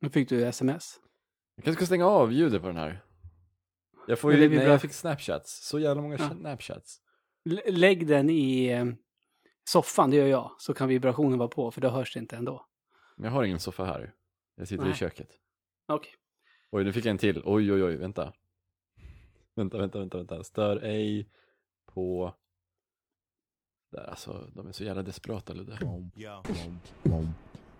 Nu fick du sms. Jag kanske ska stänga av ljudet på den här. Jag får ju, nej jag fick snapchats. Så jävla många Ja. snapchats. L- lägg den i eh, soffan, det gör jag. Så kan vibrationen vara på, för då hörs det inte ändå. Jag har ingen soffa här. Jag sitter i Nej. köket. Okej. Oj, nu fick jag en till. Oj, oj, oj, vänta. Vänta, vänta, vänta, vänta. Stör ej på... Där, alltså, de är så jävla desperata, Ludde.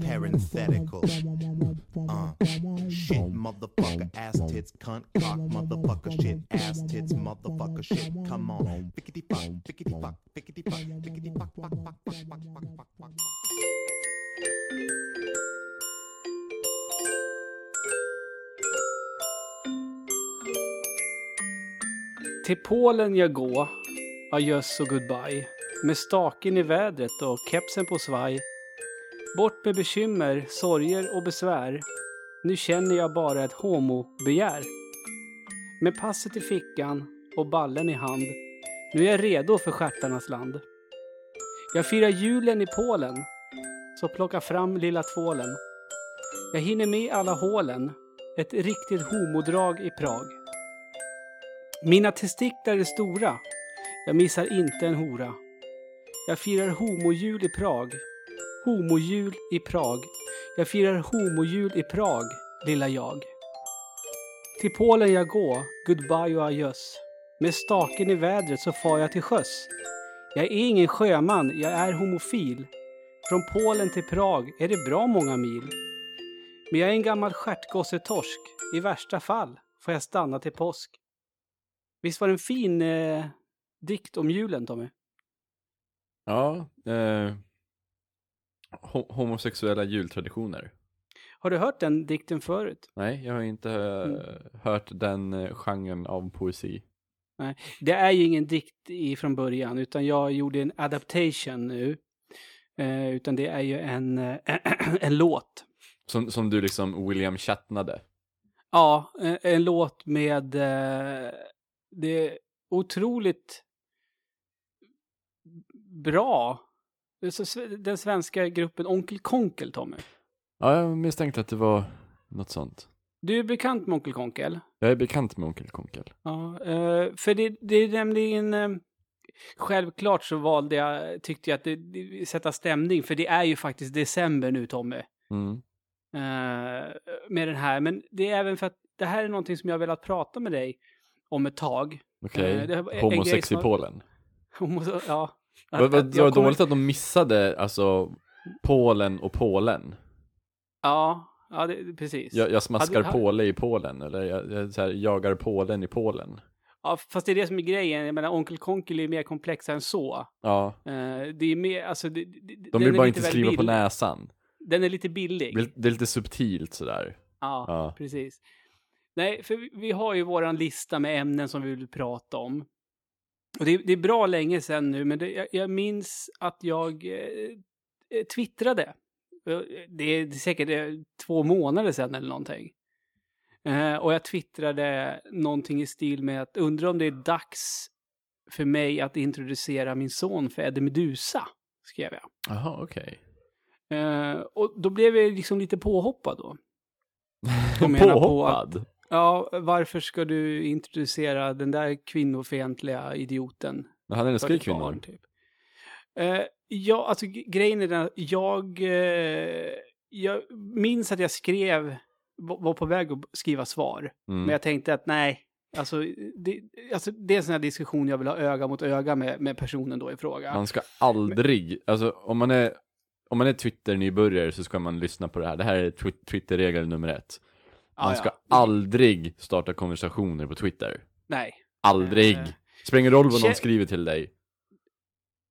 Parenthetical. Uh, shit, motherfucker, ass tits, cunt, cock, motherfucker, shit, ass tits, motherfucker, shit. Come on. Pickety fuck, pickety fuck, pickety fuck, pickety fuck, fuck, fuck, fuck, fuck, fuck, fuck, fuck. Till Polen jag gå, adjöss och goodbye. Med staken i vädret och kepsen på svaj Bort med bekymmer, sorger och besvär. Nu känner jag bara ett homobegär. Med passet i fickan och ballen i hand. Nu är jag redo för stjärtarnas land. Jag firar julen i Polen. Så plocka fram lilla tvålen. Jag hinner med alla hålen. Ett riktigt homodrag i Prag. Mina testiklar är stora. Jag missar inte en hora. Jag firar homojul i Prag. Homojul i Prag. Jag firar homojul i Prag, lilla jag. Till Polen jag gå, goodbye och adjöss. Med staken i vädret så far jag till sjöss. Jag är ingen sjöman, jag är homofil. Från Polen till Prag är det bra många mil. Men jag är en gammal stjärtgossetorsk. I värsta fall får jag stanna till påsk. Visst var det en fin eh, dikt om julen, Tommy? Ja, eh, ho- homosexuella jultraditioner. Har du hört den dikten förut? Nej, jag har inte eh, Mm. hört den eh, genren av poesi. Det är ju ingen dikt i från början, utan jag gjorde en adaptation nu. Eh, utan det är ju en, eh, en låt. Som, som du liksom William Shatnade. Ja, en, en låt med eh, det är otroligt bra. Den svenska gruppen Onkel Konkel, Tommy. Ja, jag misstänkte att det var något sånt. Du är bekant med Onkel Konkel? Jag är bekant med Onkel Konkel. Ja, eh, för det, det är nämligen... eh, Självklart så valde jag, tyckte jag att det, sätta stämning, för det är ju faktiskt december nu, Tommy. Mm. eh, med den här. Men det är även för att det här är någonting som jag har velat prata med dig om ett tag. Okej, grej homosex i Polen. Homo- ja. Vad vad- Att det jag var kommer- dåligt att de missade alltså Polen och Polen. Ja, ja det, precis. Jag, jag smaskar Hade- påle i Polen, eller jag, jag här, jagar Polen i Polen. Ja, fast det är det som är grejen. Jag menar, Onkel Konkel är mer komplex än så. Ja, Eh, det är mer, alltså... Det, det, de vill bara inte skriva på billig. näsan. Den är lite billig. Det är lite subtilt sådär. Ja, Ja. precis. Nej, för vi, vi har ju våran lista med ämnen som vi vill prata om. Och det, det är bra länge sedan nu, men det, jag, jag minns att jag eh, eh, twittrade. Eh, Det är, säkert eh, två månader sedan eller någonting. Eh, och jag twittrade någonting i stil med att undra om det är dags för mig att introducera min son för Eddie Medusa, skrev jag. Jaha, okej. Eh, och då blev jag liksom lite påhoppad då. Menar på Påhoppad? Ja, varför ska du introducera den där kvinnofientliga idioten? Men Han älskar ju ditt barn, kvinnor. typ? Eh, ja, alltså grejen är den att jag, eh, jag minns att jag skrev, var på väg att skriva svar. Mm. Men jag tänkte att nej, alltså det, alltså det är en sån här diskussion jag vill ha öga mot öga med, med personen då i fråga. Man ska aldrig, alltså om man är, om man är Twitter-nybörjare så ska man lyssna på det här. Det här är twi- Twitter-regel nummer ett. Man Ja, ska aldrig starta konversationer på Twitter. Nej, Aldrig! Eh, Spelar ingen roll vad någon skriver till dig.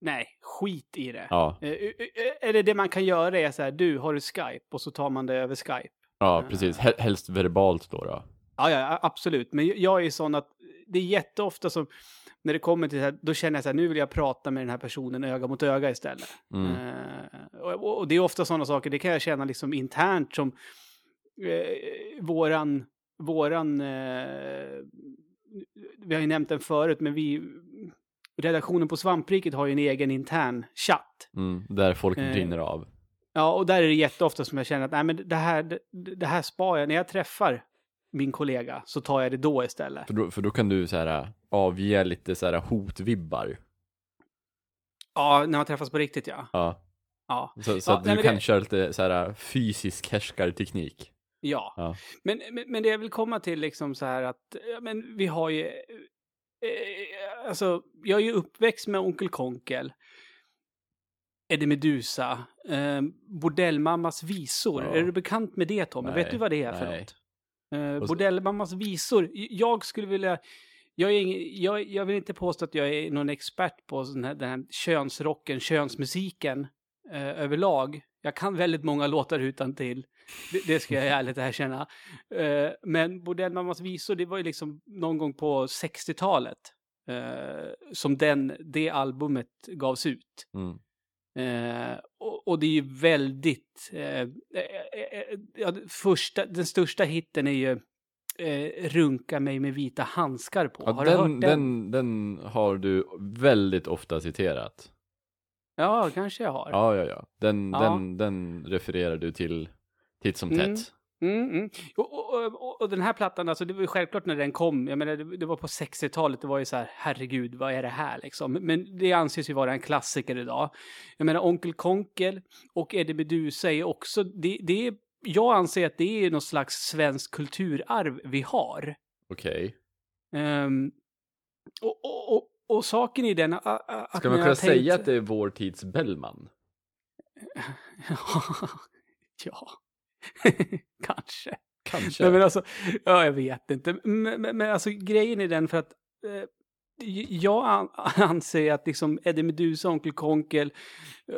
nej, skit i det. Ja, Eh, eh, Eller det man kan göra är så här, du, har du Skype? Och så tar man det över Skype. ja precis. Hel- Helst verbalt då. då. Ja, ja, absolut. Men jag är sån att det är jätteofta som när det kommer till det här, då känner jag så här, nu vill jag prata med den här personen öga mot öga istället. Mm. Eh, och, och det är ofta sådana saker, det kan jag känna liksom internt som eh, våran, våran, eh, vi har ju nämnt den förut, men vi, redaktionen på Svampriket har ju en egen intern chatt. Mm. Där folk Eh, brinner av. Ja, och där är det jätteofta som jag känner att nej, men det här, det, det här spar jag. När jag träffar min kollega så tar jag det då istället. För då, för då kan du så här avge lite så här hotvibbar. Ja, när man träffas på riktigt ja. Ja. Ja, Så, så Ja, att nej, du kan det- köra lite så här fysisk härskarteknik. Ja. Ja. Men, men, men det jag vill komma till liksom så här att, men vi har ju, eh, alltså, jag är ju uppväxt med Onkel Konkel, Eddie Medusa, eh, Bordellmammas visor. Ja. Är du bekant med det Tommy? Nej, Vet du vad det är för nej. något? Eh, Bordellmammas visor. Jag skulle vilja, jag, är ing, jag, jag vill inte påstå att jag är någon expert på sån här, den här könsrocken, könsmusiken eh, överlag. Jag kan väldigt många låtar utan till. Det, det ska jag ärligt erkänna. Eh, men Bordellmammas visor, det var ju liksom någon gång på 60-talet eh, som den, det albumet gavs ut. Mm. Eh, och, och det är ju väldigt... Ja, första, den största hitten är ju Runka mig med vita handskar på. Ja, har du den, hört den? den, den har du väldigt ofta citerat. Ja, kanske jag har. Ja, ja, ja. Den, Ja. Den, den refererar du till titt som Mm. tätt. Mm, mm. Och, och, och, och den här plattan, alltså det var ju självklart när den kom, jag menar det, det var på 60-talet, det var ju så här, herregud, vad är det här liksom? Men det anses ju vara en klassiker idag. Jag menar Onkel Konkel och Eddie Meduza är också, det, det är, jag anser att det är någon slags svensk kulturarv vi har. Okej. Ehm, och, och, och, saken i den, att Ska man kunna tänkt- säga att det är vår tids Bellman? ja, kanske. Kanske. Nej, men alltså, ja, jag vet inte. Men, men, men alltså grejen är den för att eh, jag an, anser att liksom Eddie Meduza, Onkel Konkel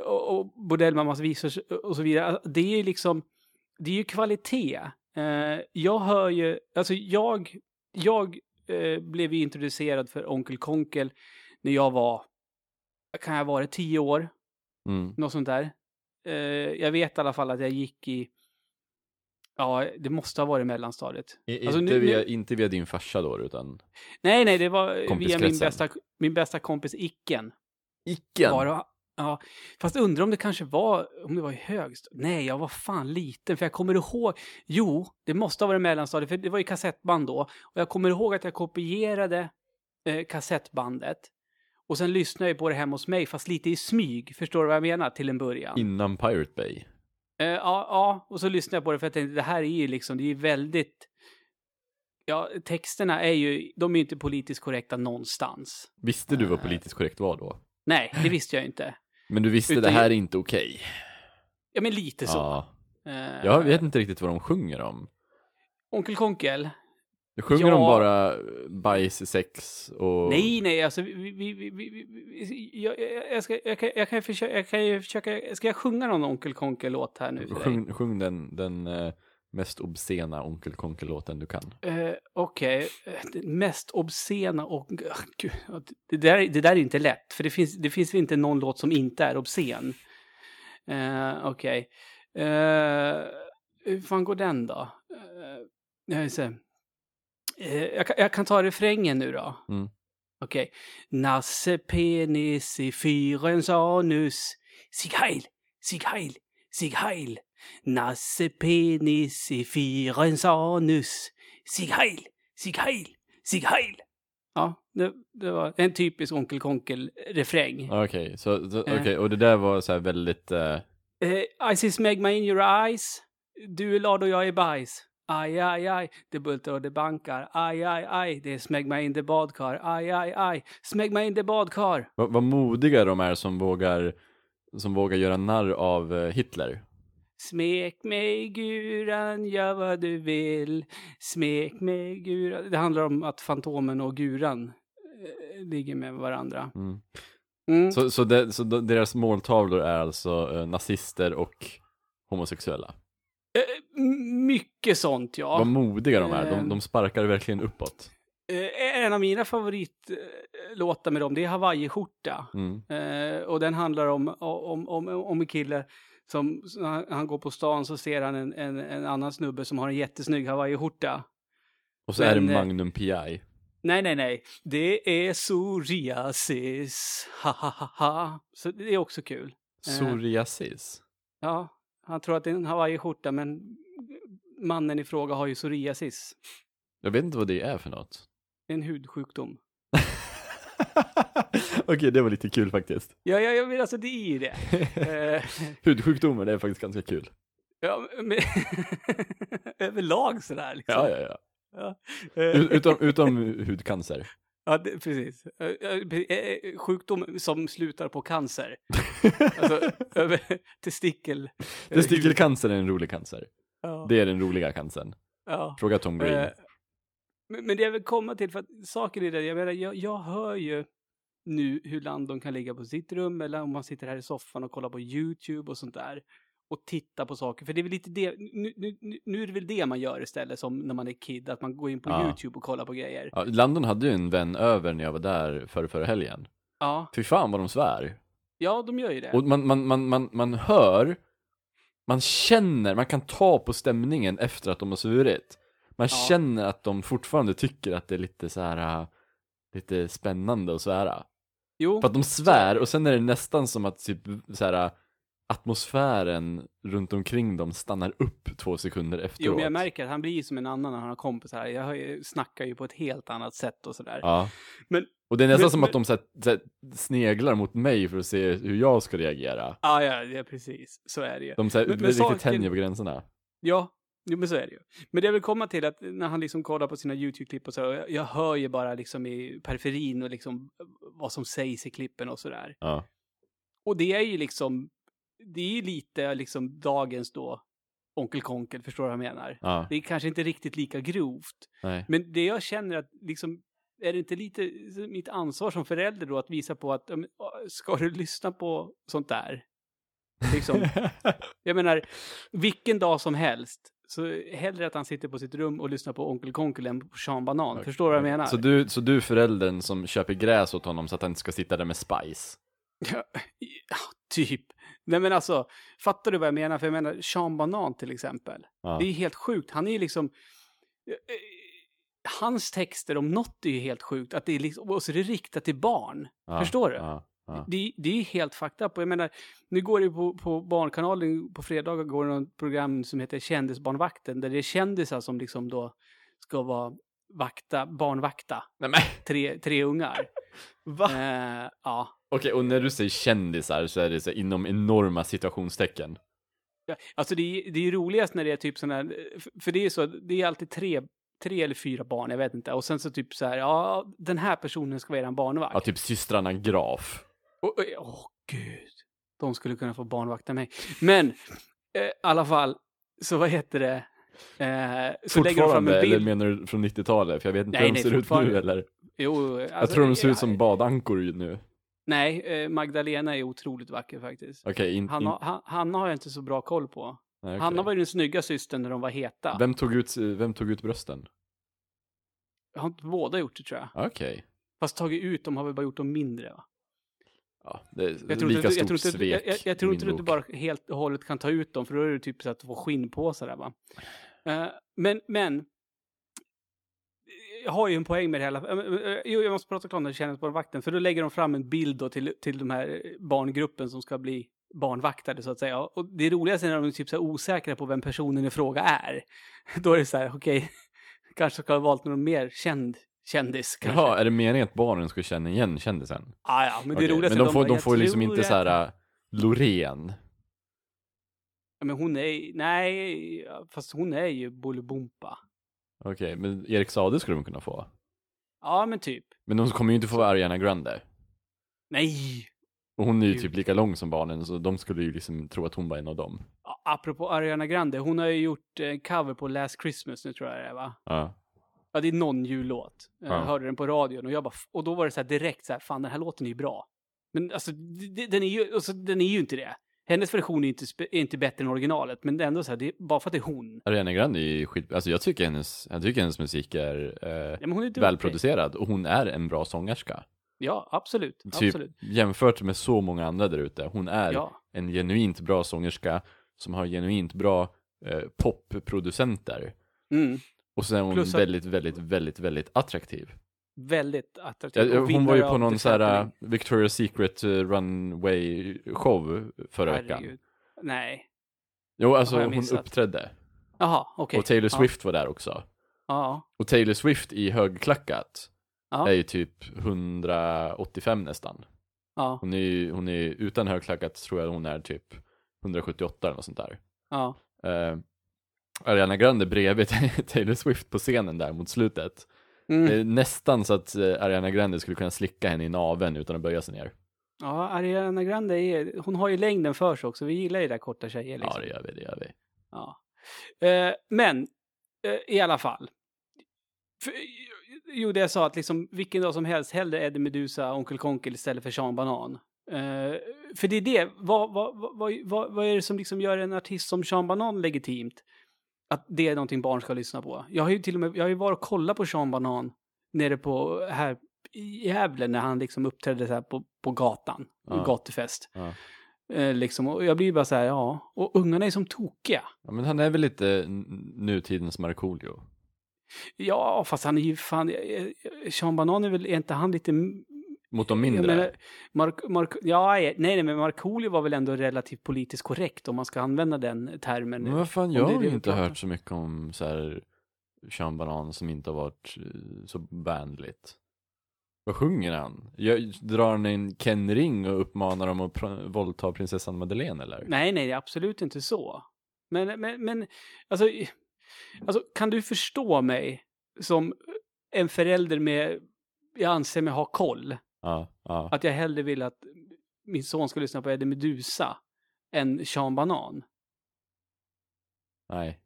och, och Bordellmammas visor och så vidare, det är liksom, det är ju kvalitet. Eh, jag hör ju, alltså jag, jag eh, blev ju introducerad för Onkel Konkel när jag var, kan jag vara tio år, Mm. något sånt där. Eh, jag vet i alla fall att jag gick i, ja, det måste ha varit mellanstadiet. I, Alltså, inte, nu- via, nu- inte via din farsa då, utan Nej, nej, det var via min bästa, min bästa kompis Icken. Icken. Var ja, fast undrar om det kanske var, om det var i högst. Nej, jag var fan liten, för jag kommer ihåg, jo, det måste ha varit mellanstadiet, för det var ju kassettband då. Och jag kommer ihåg att jag kopierade eh, kassettbandet. Och sen lyssnade jag på det hemma hos mig, fast lite i smyg. Förstår du vad jag menar? Till en början. Innan Pirate Bay. Eh, ja, ja, och så lyssnade jag på det för jag tänkte det här är ju liksom, det är ju väldigt... Ja, texterna är ju, de är ju inte politiskt korrekta någonstans. Visste du vad Nej. politiskt korrekt var då? Nej, det visste jag inte. Men du visste Utan det här är inte okej. Ja, men lite så. Ja. Eh, Jag vet inte riktigt vad de sjunger om. Onkel Konkel? Jag sjunger Ja. om bara bajs, sex och... Nej, nej, alltså vi, vi, vi, vi, vi, vi jag, jag, jag, ska, jag, kan, jag, kan försöka, jag kan ju försöka, ska jag sjunga någon Onkel Konkel-låt här nu för dig? Sjung, sjung den, den eh, mest obscena Onkel Konkel-låten du kan. Eh, Okej, Eh, den mest obscena och... ah, gud, det, där, är- det där är inte lätt, för det finns, det finns inte någon låt som inte är obscen. Uh, Okej. Eh, hur fan går den då? Uh, jag. Eh, jag, kan, jag kan ta refrängen nu då. Mm. Okej. Nasse penis i fyrens anus. Sig heil, sig heil, sig heil. Nasse penis i fyrens anus. Sig heil, sig heil, sig heil. Ja, det, det var en typisk Onkel Konkel-refräng. Okej, så, så, Eh. okej, och det där var så här väldigt... Eh, Eh, I see smegma in your eyes. Du är lad och jag är bajs. Aj, aj, aj, det bultar och det bankar. Aj, aj, aj, det är smegma in det badkar. Aj, aj, aj, smegma in det badkar. vad, vad modiga de är som vågar, som vågar göra narr av Hitler. Smek mig guran, gör vad du vill. Smek mig guran. Det handlar om att Fantomen och guran eh, ligger med varandra. Mm. Mm. Så, så, det, så de- deras måltavlor är alltså eh, nazister och homosexuella. Eh, mycket sånt, ja. Vad modiga de är, de, Ehm. de sparkar verkligen uppåt. Eh, en av mina favoritlåtar med dem, det är Hawaii-skjorta. Mm. Eh, och den handlar om, om, om, om en kille som, han går på stan så ser han en, en, en annan snubbe som har en jättesnygg Hawaii-skjorta. Och så är det Men, eh, Magnum PI. Nej, nej, nej. Det är psoriasis. Ha, ha, ha, ha. Så det är också kul. Psoriasis. Ja, han tror att det är en Hawaii-skjorta, men mannen i fråga har ju psoriasis. Jag vet inte vad det är för något. En hudsjukdom. Okej, det var lite kul faktiskt. Ja, ja, ja men alltså det är ju det. Eh, Hudsjukdomar, det är faktiskt ganska kul. ja, men överlag sådär liksom. Ja, ja, ja. Ja. Eh, utom, utom hudcancer. ja, det, precis. Eh, Sjukdom som slutar på cancer. Alltså, över testikel. Testikelcancer är en rolig cancer. Ja, Det är den roliga cancern. ja. Fråga Tom Green. Men, men det jag vill komma till, för att saker är det, jag menar, jag, jag hör ju nu hur Landon kan ligga på sitt rum eller om man sitter här i soffan och kollar på YouTube och sånt där och titta på saker. För det är väl lite det, nu, nu, nu- nu är det väl det man gör istället som när man är kid, att man går in på Ja. YouTube och kollar på grejer. Ja, Landon hade ju en vän över när jag var där för förra helgen. Ja, Fy fan vad de svär. ja de gör ju det. Och man, man, man, man, man hör, man känner, man kan ta på stämningen efter att de har svurit. Man Ja. känner att de fortfarande tycker att det är lite så här, äh, lite spännande att svära. Jo, För att de svär och sen är det nästan som att typ så här, atmosfären runt omkring dem stannar upp två sekunder efteråt. jo, men jag märker att han blir som en annan när han har kompisar. Jag snackar ju på ett helt annat sätt och sådär. Ja. Men- och det är nästan men- som att de så här, så här, sneglar mot mig för att se hur jag ska reagera. Ja, ja, ja, precis. Så är det ju. De så här, Men- men riktigt saken- tänjer på gränserna. Ja, jo, men så är det ju. Men det jag vill komma till att när han liksom kollar på sina YouTube-klipp och så, jag, jag hör ju bara liksom i periferin och liksom vad som sägs i klippen och sådär. Ja. Och det är ju liksom, det är ju lite liksom dagens då Onkel Konkel, förstår du vad jag menar? Ja, Det är kanske inte riktigt lika grovt, nej. men det jag känner att liksom, är det inte lite mitt ansvar som förälder då att visa på att, ska du lyssna på sånt där? Liksom, jag menar, vilken dag som helst, så hellre att han sitter på sitt rum och lyssnar på Onkel Konkel än på Sean Banan. Förstår du vad jag menar? Så du, så du är föräldern som köper gräs åt honom så att han inte ska sitta där med spice? Ja, typ. Nej men alltså, fattar du vad jag menar? För jag menar, Sean Banan till exempel. Ja. Det är helt sjukt. Han är ju liksom... eh, eh, Hans texter om något är ju helt sjukt. Att det är liksom, och så är det riktat till barn. Ja, Förstår du? Ja. Det, det är helt fucked up. Och jag menar, nu går det på, på Barnkanalen, på fredagar går det något program som heter Kändisbarnvakten, där det är kändisar som liksom då ska vara vakta, barnvakta, Nej, tre, tre ungar. va? Eh, ja. Okej, och när du säger kändisar så är det så inom enorma situationstecken. Ja, alltså det är, det är roligast när det är typ sådana här, för- det är så, det är alltid tre, tre eller fyra barn, jag vet inte. Och sen så typ så här, ja, den här personen ska vara en barnvakt. Ja, typ systrarna Graf. Och- och- Åh, gud. De skulle kunna få barnvakta mig. Men, eh, i alla fall, så vad heter det? Eh, så lägger de fram en Fortfarande, eller bild. menar du från 90-talet? För jag vet inte Nej, hur de nej, ser ut nu eller? Jo, Jag alltså, tror de ser eh, ut som badankor ju nu. Nej, eh, Magdalena är otroligt vacker faktiskt. Okej, in, in, Hanna, han, Hanna har jag inte så bra koll på. nej, okej. Hanna var ju den snygga systern när de var heta. vem, tog ut, vem tog ut brösten? Har inte båda gjort det tror jag. Okej. Fast tagit ut dem har vi bara gjort dem mindre va? Ja, det är Jag tror lika inte, jag stort tror inte, svek jag, jag, jag tror inte att du bara helt och hållet kan ta ut dem, för då är det typ så att du får skinnpåsar där va. Eh, men, men. Jag har ju en poäng med det hela. Uh, jo, jag måste prata klart när det på vakten, för då lägger de fram en bild då till, till de här barngruppen som ska bli barnvaktade så att säga. Och det roligaste är när de är typ så osäkra på vem personen i fråga är. Då är det så här, okej, kanske ska ha valt någon mer känd kändis kanske. Jaha, är det meningen att barnen ska känna igen kändisen? Ah, ja, men det Okej, roligaste men är de får, bara, de jag får liksom tror inte att- så här äh, Loreen. Ja, men hon är, nej, fast hon är ju Bolibompa. Okej, men Erik Saade skulle de kunna få. Ja, men typ. Men de kommer ju inte få Ariana Grande. Nej! Och hon är ju Gud. typ lika lång som barnen, så de skulle ju liksom tro att hon var en av dem. Ja, Apropå Ariana Grande, hon har ju gjort en cover på Last Christmas nu tror jag det är va? Ja. Ja, det är någon jullåt. Jag Ja. hörde den på radion och jag bara, och då var det så här direkt så här, fan den här låten är ju bra. Men alltså, den är ju, alltså, den är ju inte det. hennes version är inte, är inte bättre än originalet, men det är ändå så här, det är bara för att det är hon. Ariana Grande är ju skit, alltså jag tycker hennes, jag tycker hennes musik är eh, Ja, är välproducerad och hon är en bra sångerska. Ja, absolut. Typ absolut. jämfört med så många andra där ute. Hon är Ja. en genuint bra sångerska som har genuint bra eh, popproducenter. Mm. Och sen är hon Plus att- väldigt, väldigt, väldigt, väldigt attraktiv. Väldigt attraktiv. Ja, Och hon var ju vinnare på av någon The så här Victoria's Secret uh, Runway show förra veckan. Herregud. Nej. Jo, alltså Har jag hon missat? uppträdde. Jaha, okej. Och Taylor. Swift var där också. Ja. Och Taylor Swift i högklackat Ja. är ju typ 185 nästan. Ja. Hon är ju, hon är ju- utan högklackat tror jag hon är typ 178 eller något sånt där. Ja. Uh, Ariana Grande bredvid Taylor Swift på scenen där mot slutet. Det Mm. nästan så att eh, Ariana Grande skulle kunna slicka henne i naveln utan att böja sig ner. ja, Ariana Grande är, hon har ju längden för sig också. Vi gillar ju där korta tjejer liksom. Ja, det gör vi, det gör vi. Ja. Eh, men, eh, i alla fall. För, jo, det jag sa att liksom vilken dag som helst, hellre Eddie Meduza, Onkel Konkel istället för Sean Banan. Eh, för det är det, vad, vad, vad, vad, vad är det som liksom gör en artist som Sean Banan legitimt? Att det är någonting barn ska lyssna på. Jag har ju till och med, jag har ju varit och kollat på Sean Banan nere på, här i Gävle när han liksom uppträdde så här på, på gatan, Ja. gatufest. Ja. Eh, liksom, och jag blir bara så här, ja, och ungarna är som tokiga. ja, men han är väl lite nutidens Markoolio. Ja, fast han är ju fan... eh, eh, Sean Banan är väl, är inte han lite... Mot de mindre. menar, Mark, Mark, ja, nej, nej, men Markoolio var väl ändå relativt politiskt korrekt om man ska använda den termen. Men vad fan, jag har ju inte hört så mycket om så här Sean Banan som inte har varit eh, så vänligt. Vad sjunger han? Jag, drar han en Ken Ring och uppmanar dem att pr- våldta prinsessan Madeleine eller? Nej, nej, det är absolut inte så. Men, men, men alltså, alltså, kan du förstå mig som en förälder med, jag anser mig ha koll, Ja, ja. att jag hellre vill att min son ska lyssna på Eddie Meduza än Sean Banan? Nej.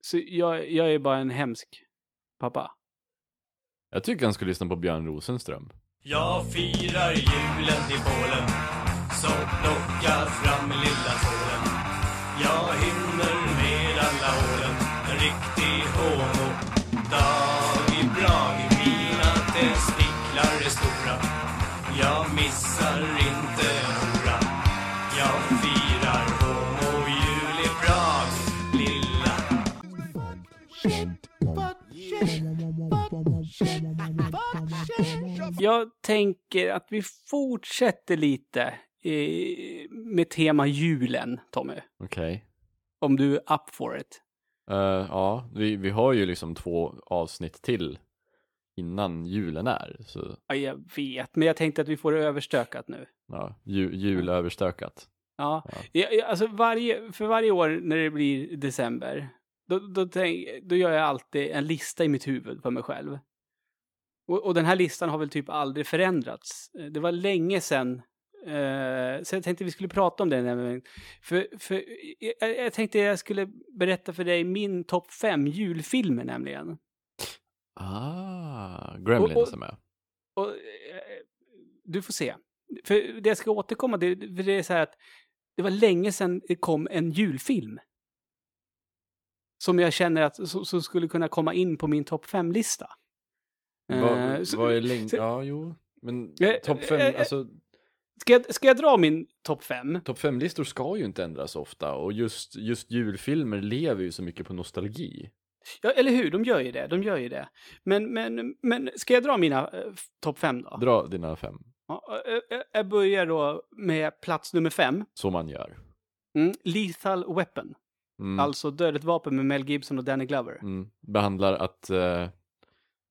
Så jag, jag är bara en hemsk pappa. Jag tycker han skulle lyssna på Björn Rosenström. Jag firar julen till Polen Så plocka fram lilla tvålen Jag hinner med alla hålen En riktig homo missar inte hora Jag firar homo-jul i Prag Lilla Jag tänker att vi fortsätter lite eh, med tema julen, Tommy. Okej. Om du är up for it. Eh, ja, vi, vi har ju liksom två avsnitt till innan julen är. Så Ja, jag vet, men jag tänkte att vi får det överstökat nu. ja, ju, jul överstökat. Ja, Ja. Jag, alltså varje, för varje år när det blir december, då, då, tänk, då gör jag alltid en lista i mitt huvud för mig själv. Och, och den här listan har väl typ aldrig förändrats. Eh, Det var länge sedan, eh, så jag tänkte vi skulle prata om det. nämligen. För, för jag, jag tänkte jag skulle berätta för dig min topp fem julfilmer nämligen. Ah, Gremlins är med. Och, eh, du får se. För det jag ska återkomma till, för det är så här att det var länge sedan det kom en julfilm. Som jag känner att som, som skulle kunna komma in på min topp fem-lista. Eh, Vad, vad är länge? Ja, jo. Men Eh, topp fem, eh, eh, alltså Ska jag, ska jag dra min topp fem? topp fem-listor ska ju inte ändras ofta och just, just julfilmer lever ju så mycket på nostalgi. Ja, eller hur? De gör ju det. De gör ju det. Men, men, men ska jag dra mina eh, topp fem då? Dra dina fem, Ja, eh, eh, jag börjar då med plats nummer fem. så man gör. Mm, Lethal Weapon. Mm, Alltså Dödligt vapen med Mel Gibson och Danny Glover. mm, behandlar att eh,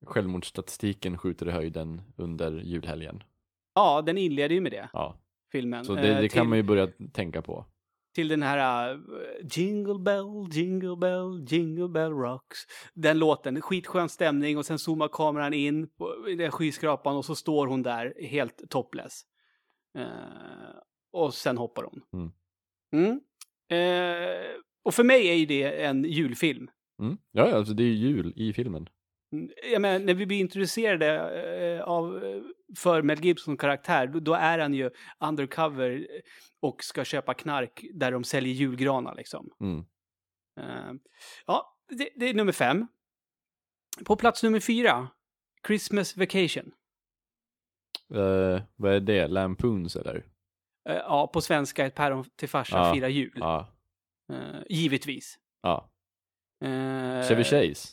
självmordsstatistiken skjuter i höjden under julhelgen. Ja, den inleder ju med det, Ja, filmen. så det, Eh, det kan man ju börja tänka på. Till den här uh, Jingle Bell, Jingle Bell, Jingle Bell Rocks. Den låten, skitskön stämning och sen zoomar kameran in på den skyskrapan och så står hon där helt topless. Eh, och sen hoppar hon. Mm. Mm. Eh, och för mig är ju det en julfilm. Mm. Ja, alltså det är ju jul i filmen. Mm, Jag menar, när vi blir introducerade eh, av för Mel Gibson karaktär, då, då är han ju undercover och ska köpa knark där de säljer julgranar liksom. Mm. Eh, ja, det, det är nummer fem. På plats nummer fyra, Christmas Vacation. Eh, vad är det? Lampoons eller? Eh, ja, på svenska, ett päron till farsa Ja, firar jul. Givetvis. ja. Eh, Chevy Chase.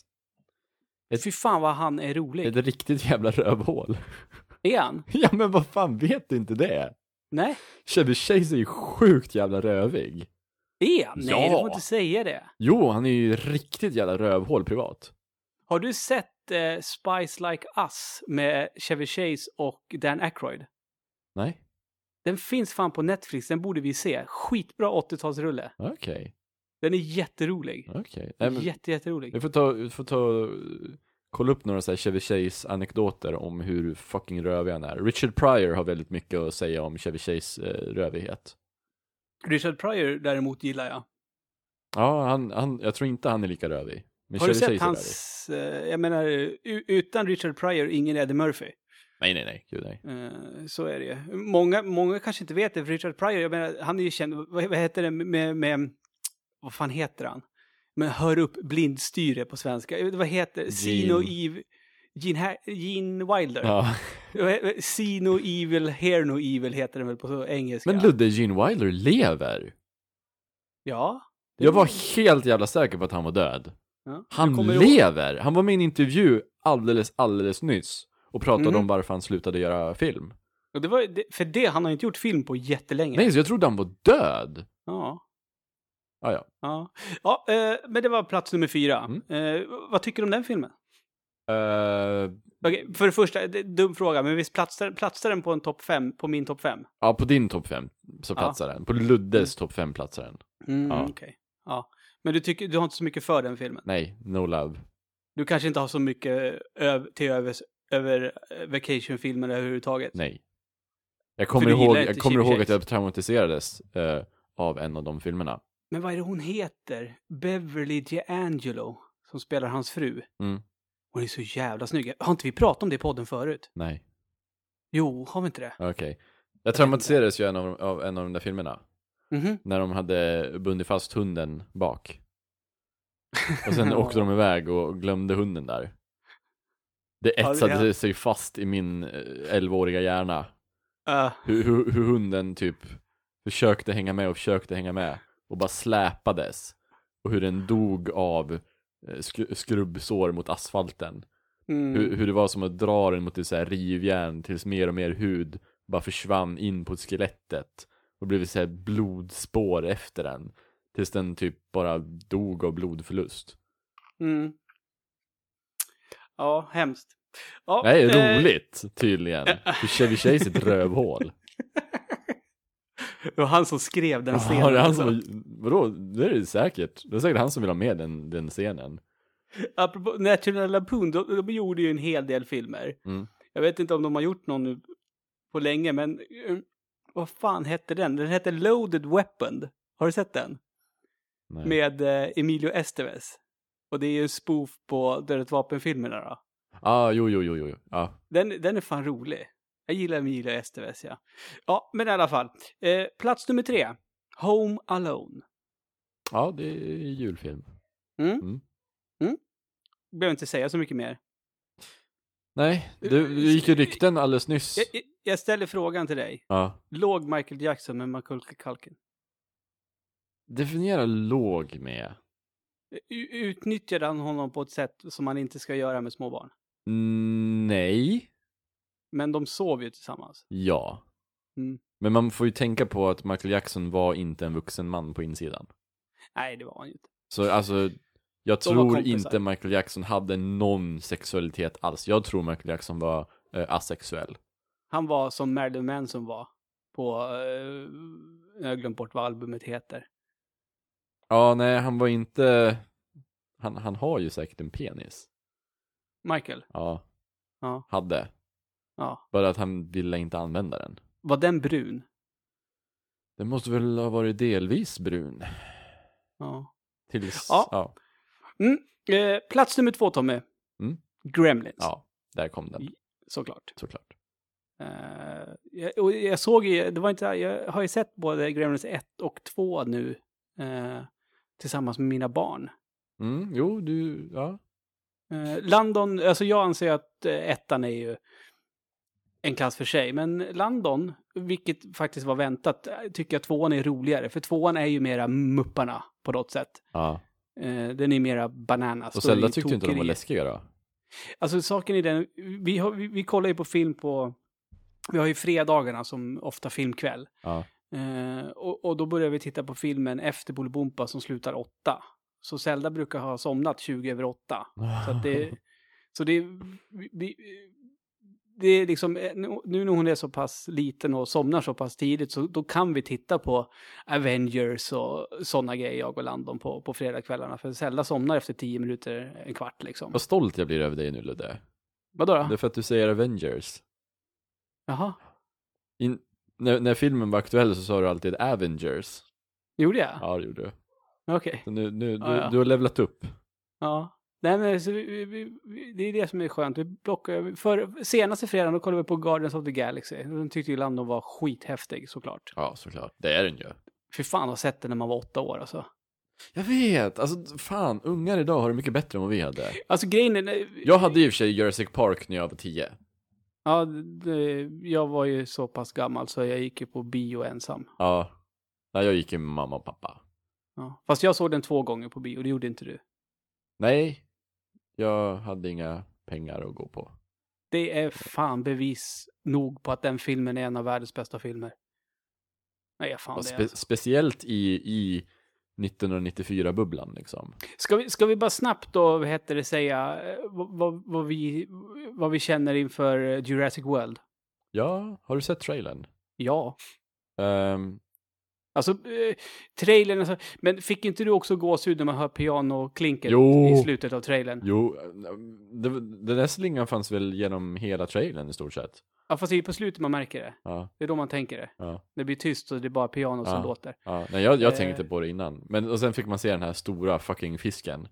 Fy fan vad han är rolig. Ett riktigt jävla rövhål. Är han? ja men vad fan, vet du inte det? Nej. Chevy Chase är ju sjukt jävla rövig. Är han? Nej, Ja. du får inte säga det. Jo, han är ju riktigt jävla rövhål privat. Har du sett eh, Spice Like Us med Chevy Chase och Dan Aykroyd? Nej? Den finns fan på Netflix, den borde vi se. Skitbra 80-talsrulle. Okej, Den är jätterolig. okej. Men Jätte, jätterolig. Vi får ta, vi får ta, kolla upp några så här Chevy Chase anekdoter om hur fucking rövig han är. Richard Pryor har väldigt mycket att säga om Chevy Chase eh, rövighet. Richard Pryor däremot gillar jag. Ja, han, han, jag tror inte han är lika rövig. Men Har du Chevy sett Chase hans, eh, jag menar, utan Richard Pryor, ingen Eddie Murphy. Nej, nej, nej, gud nej. Eh, så är det ju. Många, många kanske inte vet det, för Richard Pryor, jag menar, han är ju känd, vad, vad heter det med, med, vad fan heter han? Men hör upp blindstyre på svenska. Eh, Vad heter See no Gene. Gene, Wilder. Ja. Vad he- See no evil, hear no evil heter den väl på engelska. Men Ludde Gene Wilder lever. Ja. det Jag var- var helt jävla säker på att han var död. ja. Han kommer ihåg- lever! Han var med i en intervju alldeles, alldeles nyss och pratade Mhm. om varför han slutade göra film. Och det var, det, för det, han har inte gjort film på jättelänge. Nej, så jag trodde han var död. Ja. Ah, ja. Ja, ja eh, men det var plats nummer fyra. Mm. Eh, vad tycker du om den filmen? Eh, Okej, för det första, det dum fråga, men visst platsar, platsar den på en topp fem, på min topp fem? ja, på din topp fem så Ja. platsar den. På Luddes topp fem platsar den. Mm, Ja. okej. Ja. Men du, tycker, du har inte så mycket för den filmen? Nej, no love. Du kanske inte har så mycket öv, till övers över eh, vacation-filmer överhuvudtaget? Nej. Jag kommer ihåg, jag kommer ihåg att jag traumatiserades eh, av en av de filmerna. Men vad är det hon heter? Beverly D'Angelo, som spelar hans fru. Mm. Hon är så jävla snygg. Har inte vi pratat om det i podden förut? Nej, Jo, har vi inte det? okej. Jag traumatiserades ju en av, av en av de där filmerna. Mhm. När de hade bundit fast hunden bak. Och sen Ja. åkte de iväg och glömde hunden där. Det Ja, etsade ja. sig fast i min eh, 11-åriga hjärna. Uh, Hur, hur, hur hunden typ försökte hänga med och försökte hänga med. Och bara släpades. Och hur den dog av eh, sk- skrubbsår mot asfalten. mm. Hur, hur det var som att dra den mot ett så här rivjärn tills mer och mer hud bara försvann in på skelettet. Och blev så här blodspår efter den. Tills den typ bara dog av blodförlust. Mm. Ja, hemskt. Ja, är eh, roligt tydligen. För Chevy Chase är ett rövhål. Det var han som skrev den scenen. Ja, det är han som, vadå? Det är det säkert. Det är säkert han som vill ha med den, den scenen. Apropå Natural Lampoon, de, de gjorde ju en hel del filmer. Mm. Jag vet inte om de har gjort någon nu på länge, men eh, vad fan hette den? Den hette Loaded Weapon. Har du sett den? Nej. Med eh, Emilio Estevez. Och det är ju en spoof på Dödet vapen-filmerna då. Ah, jo, jo, jo, jo. Ja. Den, den är fan rolig. Jag gillar Emilio Estevez, ja. Ja, men i alla fall. Eh, plats nummer tre. Home Alone. ja, det är julfilm. Mm? Mm. Mm? Behöver inte säga så mycket mer. Nej, det, det gick ju rykten alldeles nyss. Jag, jag- ställer frågan till dig. Ja. Låg Michael Jackson med Macaulay Culkin? Definiera låg med. U- Utnyttjade han honom på ett sätt som man inte ska göra med små barn? Mm, nej. Men de sov ju tillsammans. Ja. Mm. Men man får ju tänka på att Michael Jackson var inte en vuxen man på insidan. Nej, det var han ju inte. Så alltså, jag tror inte Michael Jackson hade någon sexualitet alls. Jag tror Michael Jackson var eh, asexuell. Han var som Marilyn Manson var på, eh, jag har glömt bort vad albumet heter. Ja, nej, han var inte... Han, han har ju säkert en penis. Michael, Ja. Ja. Hade. Ja. Bara att han ville inte använda den. Var den brun? Den måste väl ha varit delvis brun. Ja. Tills... Ja. Ja. Mm. Eh, plats nummer två, Tommy. Mm. Gremlins, ja där kom den. såklart. Såklart. Eh, jag, och jag såg ju, det var inte, jag har ju sett både Gremlins 1 och 2 nu eh, tillsammans med mina barn. Mm, jo, du, ja. Eh, London, alltså jag anser att ettan är ju en klass för sig. Men London, vilket faktiskt var väntat, tycker jag tvåan är roligare. För tvåan är ju mera mupparna på något sätt. ja. Eh, den är mera bananas. Och Zelda tyckte inte de var läskiga då? Alltså saken är den, vi, har, vi, vi kollar ju på film på, vi har ju fredagarna som ofta filmkväll. Ja. Eh, och, och då börjar vi titta på filmen efter Bolibompa som slutar åtta. Så Zelda brukar ha somnat 20 över åtta. Så det, så det, vi, det är liksom, eh, nu när hon är så pass liten och somnar så pass tidigt så då kan vi titta på Avengers och sådana grejer, jag och Landon, på, på fredagskvällarna. För Zelda somnar efter tio minuter, en kvart liksom. Vad stolt jag blir över dig nu Ludde. Vadå Det då? är för att du säger Avengers. Jaha, In, när, när filmen var aktuell så sa du alltid Avengers. gjorde jag? Ja, det gjorde du. Okej. Så nu, nu, du, ja. du har levlat upp. Ja. Nej men så vi, vi, vi, det är det som är skönt. Vi blockar, för senaste fredagen då kollade vi på Guardians of the Galaxy. Den tyckte ju Landon var skithäftig såklart. Ja, såklart. Det är den ju. Fy fan har sett den när man var åtta år alltså. Jag vet, alltså fan, ungar idag har det mycket bättre än vad vi hade. Alltså grejen är... Jag hade i och för sig Jurassic Park när jag var tio. Ja, det, jag var ju så pass gammal så jag gick ju på bio ensam. Ja. Nej, jag gick ju med mamma och pappa. Ja. Fast jag såg den två gånger på bio, det gjorde inte du. Nej, jag hade inga pengar att gå på. Det är fan bevis nog på att den filmen är en av världens bästa filmer. Nej, fan Och det spe, alltså. speciellt i, i 1994-bubblan liksom. Ska vi, ska vi bara snabbt då, vad heter det, säga eh, vad, vad, vi, vad vi känner inför Jurassic World? Ja, har du sett trailern? Ja. Ehm, Alltså, eh, trailern, alltså, men fick inte du också gåshud när man hör pianoklinket Jo. i slutet av trailern? jo, det, den där slingan fanns väl genom hela trailern i stort sett. Ja, fast det är på slutet man märker det. Ja, Det är då man tänker det. ja, Det blir tyst och det är bara piano som Ja. låter. ja. Nej, jag, jag Eh. tänkte på det innan. Men och sen fick man se den här stora fucking fisken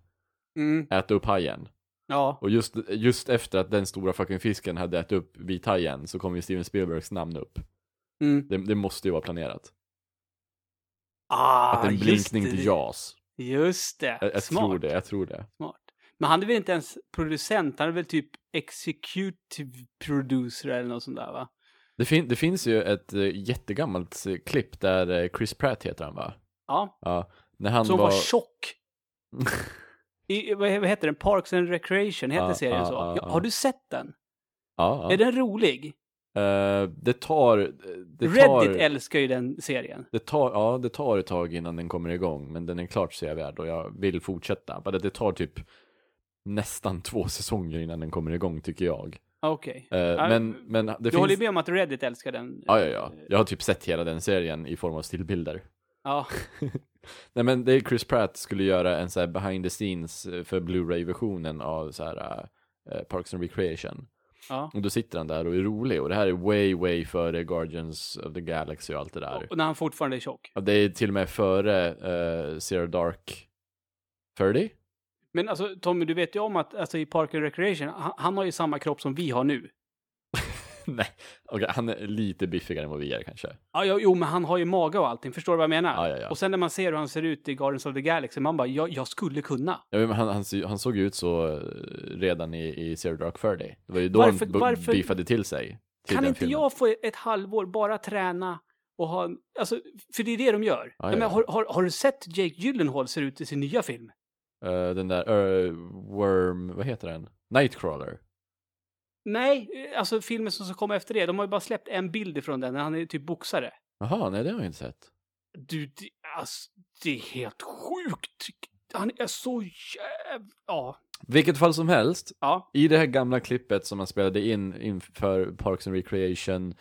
Mm. äta upp hajen. Ja. Och just, just efter att den stora fucking fisken hade ätit upp vithajen så kom ju Steven Spielbergs namn upp. Mm. Det, det måste ju vara planerat. Ah, att en blinkning det. till JAS. Just det. Jag, jag tror det, jag tror det. Smart. Men han är väl inte ens producent, han är väl typ executive producer eller något sånt där va? Det, fin, det finns ju ett uh, jättegammalt eh, klipp där eh, Chris Pratt heter han va? Ja. Ja. När han Som var... var tjock. I, vad heter den? Parks and Recreation, heter Ja, serien ja, så? ja. Har du sett den? ja, Är den rolig? Eh, det tar... Det tar, Reddit älskar ju den serien. det tar, ja, det tar ett tag innan den kommer igång, men den är klart sevärd och jag vill fortsätta. Bara det tar typ nästan två säsonger innan den kommer igång, tycker jag. Okej. Eh, Ja, men, men det Du finns... håller med om att Reddit älskar den? Ja, ja, ja. Jag har typ sett hela den serien i form av stillbilder. Ja. Nej men det är Chris Pratt skulle göra en så här behind the scenes eh, för Blu-ray-versionen av så här eh, Parks and Recreation. Ja. Och då sitter han där och är rolig och det här är way, way före Guardians of the Galaxy och allt det där. Och när han fortfarande är tjock. Och det är till och med före uh, Zero Dark 30. Men alltså Tommy, du vet ju om att alltså, i Park and Recreation, han, han har ju samma kropp som vi har nu. Nej, okej, han är lite biffigare än vad vi är kanske. Ja, jo, jo, men han har ju mage och allting. Förstår du vad jag menar? Ja, ja, ja. Och sen när man ser hur han ser ut i Guardians of the Galaxy, man bara, jag, jag skulle kunna. Ja, men han, han, han såg ju ut så eh, redan i, i Zero Dark 30. Det var ju då Varför- han varför- beefade till sig. Till kan inte filmen. jag få ett halvår bara träna och ha en, alltså, för det är det de gör. Ja, Men ja. har, har, har du sett Jake Gyllenhaal ser ut i sin nya film? Eh, den där eh, Worm, vad heter den? Nightcrawler. Nej, eh, alltså filmen som ska komma efter det, de har ju bara släppt en bild ifrån den när han är typ boxare. Jaha, nej det har jag inte sett. Du, det, alltså, det är helt sjukt. Han är så jävla... Ja. Vilket fall som helst, Ja. i det här gamla klippet som man spelade in inför Parks and Recreation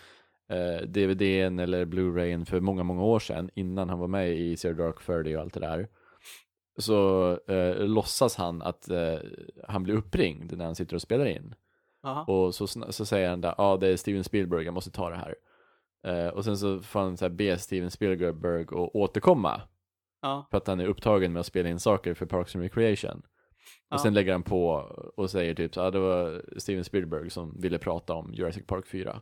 eh, DVDn eller Blu-rayen för många, många år sedan innan han var med i Zero Dark 30 och allt det där. Så eh, låtsas han att eh, han blir uppringd när han sitter och spelar in. Aha. Och så, så säger han där, ja ah, det är Steven Spielberg, jag måste ta det här. Eh, och sen så får han så här be Steven Spielberg att återkomma. Ja. För att han är upptagen med att spela in saker för Parks and Recreation. Ja. Och sen lägger han på och säger typ så ah, det var Steven Spielberg som ville prata om Jurassic Park 4.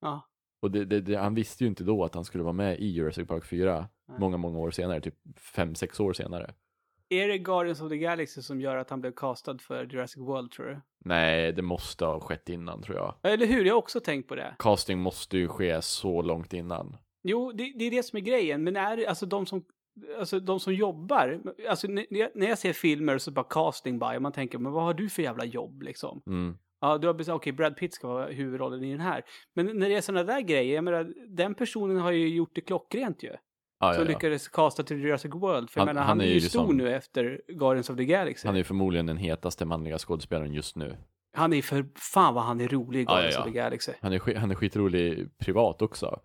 Ja. Och det, det, det, han visste ju inte då att han skulle vara med i Jurassic Park 4 Nej. många, många år senare, typ fem sex år senare. Är det Guardians of the Galaxy som gör att han blev castad för Jurassic World tror du? Nej, det måste ha skett innan tror jag. Eller hur? Jag har också tänkt på det. Casting måste ju ske så långt innan. Jo, det, det är det som är grejen. Men är det, alltså de som, alltså de som jobbar, alltså när jag, ser filmer så bara casting by, man tänker, men vad har du för jävla jobb liksom? Mm. Ja, du har bestämt, okej, Brad Pitt ska vara huvudrollen i den här. Men när det är sådana där grejer, jag menar, den personen har ju gjort det klockrent ju. Ja, som lyckades casta till Jurassic World. För Han- jag menar, han han, är ju ju stor liksom- nu efter Guardians of the Galaxy. Han är ju förmodligen den hetaste manliga skådespelaren just nu. Han är för fan vad han är rolig i Guardians of the Galaxy. Han är, han är skitrolig privat också.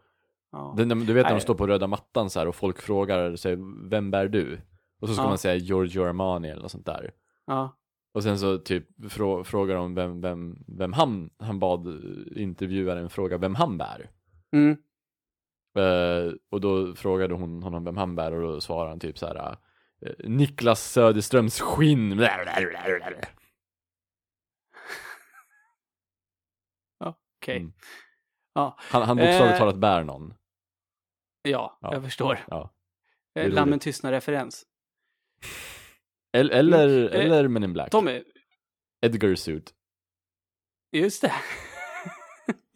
Ja. Den, du vet när de står på röda mattan så här och folk frågar sig, vem bär du? Och så ska Ja. man säga Giorgio Armani eller något sånt där. ja. Och sen så typ frå, frågar de vem, vem, vem han, han bad intervjuaren fråga vem han bär. Mm. Eh, och då frågade hon honom vem han bär och då svarade han typ så här eh, Niklas Söderströms skinn. Okej. Mm. Ja. Han, han bokstavligt Eh. talat bär någon. ja, Ja. jag förstår. Ja. Eh, Lammen tystnar-referens. Eller, eller, Mm. Eh, eller Men in Black. Tommy, Edgar suit. just det.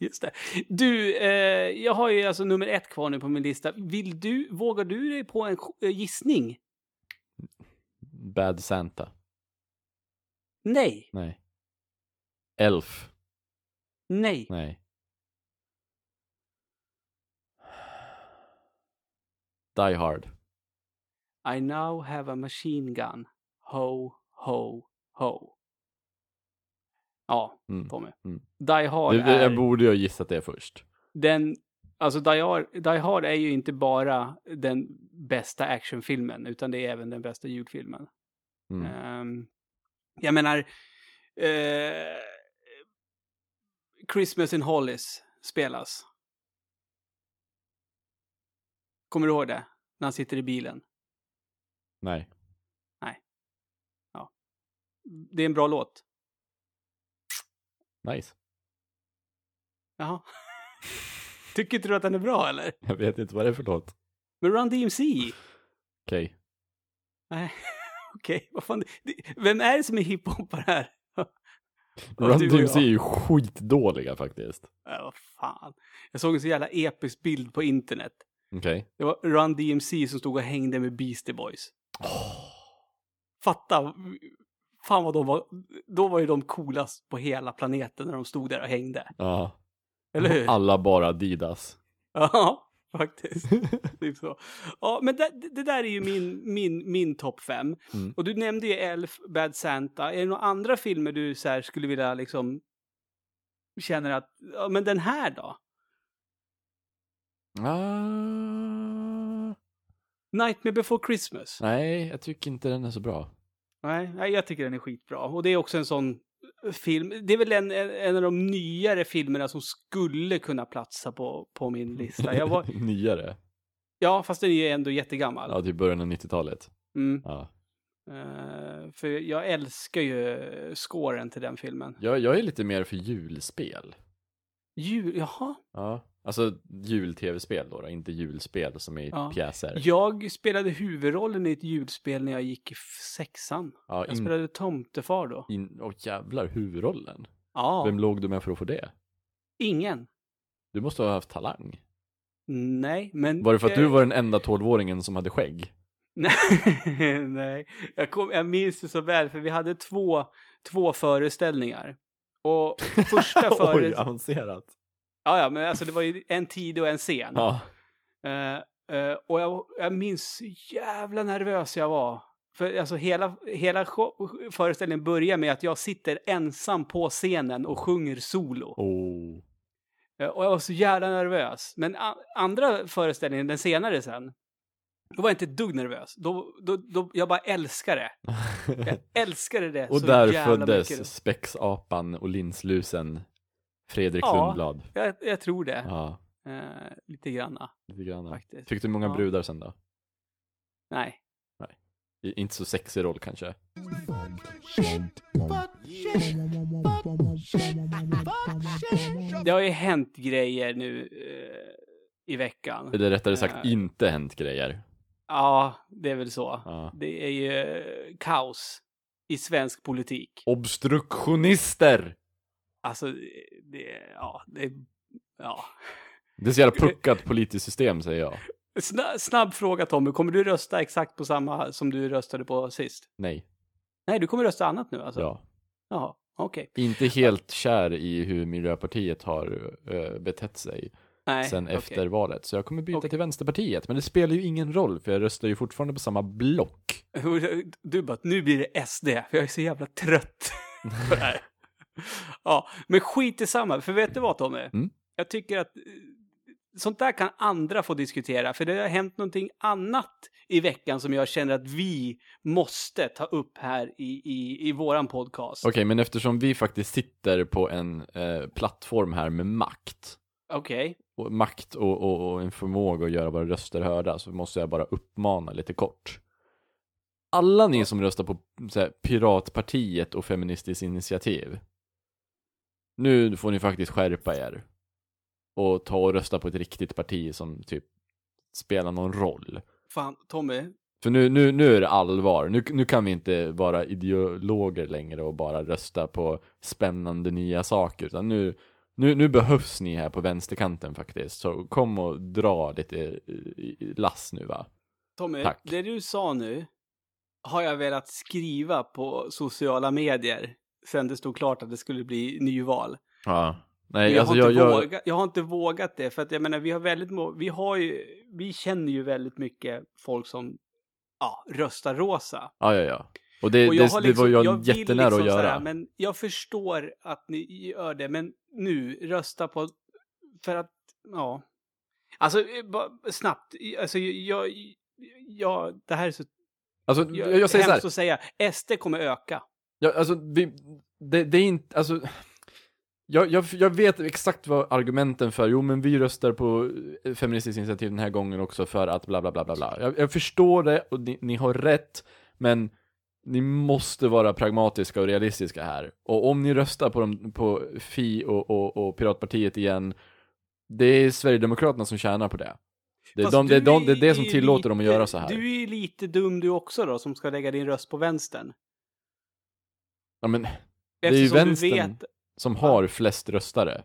Just det. Du, eh, jag har ju alltså nummer ett kvar nu på min lista. Vill du, vågar du dig på en eh, gissning? Bad Santa. Nej. Nej. Elf. Nej. Nej. Die Hard. I now have a machine gun. Ho, ho, ho. Ja, Mm. Tommy. Mm. Die Hard Det, det, är jag borde ju ha gissat det först. den... Alltså Die Hard, Die Hard är ju inte bara den bästa actionfilmen, utan det är även den bästa julfilmen. Mm. Ehm, jag menar... eh, Christmas in Hollis spelas. Kommer du ihåg det? När han sitter i bilen. Nej. Det är en bra låt. Nice. Jaha. Tycker inte du att den är bra eller? Jag vet inte vad det är för låt. Men Run DMC? Okej. Nej, okej. Vad fan. Vem är det som är hiphoppare här? Run DMC är ju skitdåliga faktiskt. Ja, vad fan. Jag såg en så jävla episk bild på internet. Okej. Det var Run DMC som stod och hängde med Beastie Boys. Fatta. Fan vad de var. Då var ju de coolast på hela planeten när de stod där och hängde. Ja. Eller hur? Alla bara Adidas. Ja, faktiskt. typ så. Ja, men det, det där är ju min, min, min topp fem. Mm. Och du nämnde ju Elf, Bad Santa. Är det några andra filmer du så här skulle vilja liksom känner att, ja men den här då? Ah, Nightmare before Christmas? nej, jag tycker inte den är så bra. Nej, jag tycker den är skitbra. Och det är också en sån film. Det är väl en, en av de nyare filmerna som skulle kunna platsa på, på min lista. Jag var, Nyare. ja, fast den är ändå jättegammal. Ja, typ början av 90-talet. Mm. Ja. Eh, för jag älskar ju scoren till den filmen. Jag, jag är lite mer för julspel. Jul, jaha. Ja. Alltså jul-tv-spel då, då, inte julspel som är Ja. pjäser. Jag spelade huvudrollen i ett julspel när jag gick i sexan. Ja, Jag in, spelade tomtefar då. in, åh jävlar, huvudrollen. Ja, Vem låg du med för att få det? ingen. Du måste ha haft talang. Nej, men... Var det för att du eh, var den enda 12-åringen som hade skägg? Nej, nej. Jag, kom, jag minns det så väl, för vi hade två, två föreställningar. Och första Oj, föreställningen... avancerat. Ja, ja, men alltså det var ju en tid och en scen. Ja. Eh, eh, och jag, jag minns hur jävla nervös jag var. För alltså hela, hela show, föreställningen börjar med att jag sitter ensam på scenen och sjunger solo. Oh. Eh, och jag var så jävla nervös. Men andra föreställningen, den senare sen, då var jag inte ett dugg nervös. Då, då, då, jag bara älskar det. Jag älskade det Och så där jävla föddes mycket. spexapan och linslusen Fredrik Ja. Lundblad. Jag, jag tror det. Ja, Eh, lite granna lite grann. faktiskt. Fick du många Ja. brudar sen då? Nej. Nej. Inte så sexig roll kanske. Det har ju hänt grejer nu eh, i veckan. Eller rättare sagt Eh. inte hänt grejer. Ja, det är väl så. Ja. Det är ju kaos i svensk politik. Obstruktionister! Alltså, det, ja, det, ja. Det är så jävla puckat politiskt system säger jag. Sna, snabb fråga Tommy, kommer du rösta exakt på samma som du röstade på sist? Nej. Nej, du kommer rösta annat nu alltså? Ja. Jaha, okej. Inte helt kär i hur Miljöpartiet har uh, betett sig Nej, sen okej. efter valet. Så jag kommer byta Okej. till Vänsterpartiet. Men det spelar ju ingen roll för jag röstar ju fortfarande på samma block. Du bara, nu blir det SD, för jag är så jävla trött på det här. Ja, men skit i samma, för vet du vad Tommy? Mm. Jag tycker att eh, sånt där kan andra få diskutera, för det har hänt någonting annat i veckan som jag känner att vi måste ta upp här i, i, i våran podcast. Okej, men eftersom vi faktiskt sitter på en eh, plattform här med makt. Okej. Och makt och, och, och en förmåga att göra våra röster hörda så måste jag bara uppmana lite kort. Alla ni som röstar på här, Piratpartiet och Feministiskt initiativ. Nu får ni faktiskt skärpa er. Och ta och rösta på ett riktigt parti som typ spelar någon roll. Fan, Tommy. För nu, nu, nu är det allvar. Nu, nu kan vi inte vara ideologer längre och bara rösta på spännande nya saker. Utan nu, nu, nu behövs ni här på vänsterkanten faktiskt. Så kom och dra lite lass nu va. Tommy, Tack. det du sa nu har jag velat skriva på sociala medier sen det stod klart att det skulle bli nyval. Ja. Men Nej, jag, alltså har jag, inte jag, vågat, jag har inte vågat det för att jag menar vi har väldigt, vi har ju, vi känner ju väldigt mycket folk som, ja, röstar rosa. ja, ja, ja. Och det, Och jag det, det var jag, jag vill jättenära liksom att göra. men jag förstår att ni gör det, men nu, rösta på, för att, ja. Alltså, eh, snabbt, alltså jag, jag, det här är så Alltså, jag, jag, jag säger så här. att säga, SD kommer öka. Ja, alltså, vi, det, det är inte, alltså jag, jag, jag vet exakt vad argumenten för, jo men vi röstar på eh, Feministiskt initiativ den här gången också för att bla bla bla bla bla. Jag, jag förstår det och ni, ni har rätt, men ni måste vara pragmatiska och realistiska här. Och om ni röstar på, dem, på Fi och, och, och Piratpartiet igen, det är Sverigedemokraterna som tjänar på det. Det är, de, det, är de, det är det som tillåter dem att lite- göra så här. Du är lite dum du också då, som ska lägga din röst på vänstern. Ja, men, är ju vänstern. vet, som har flest röstare.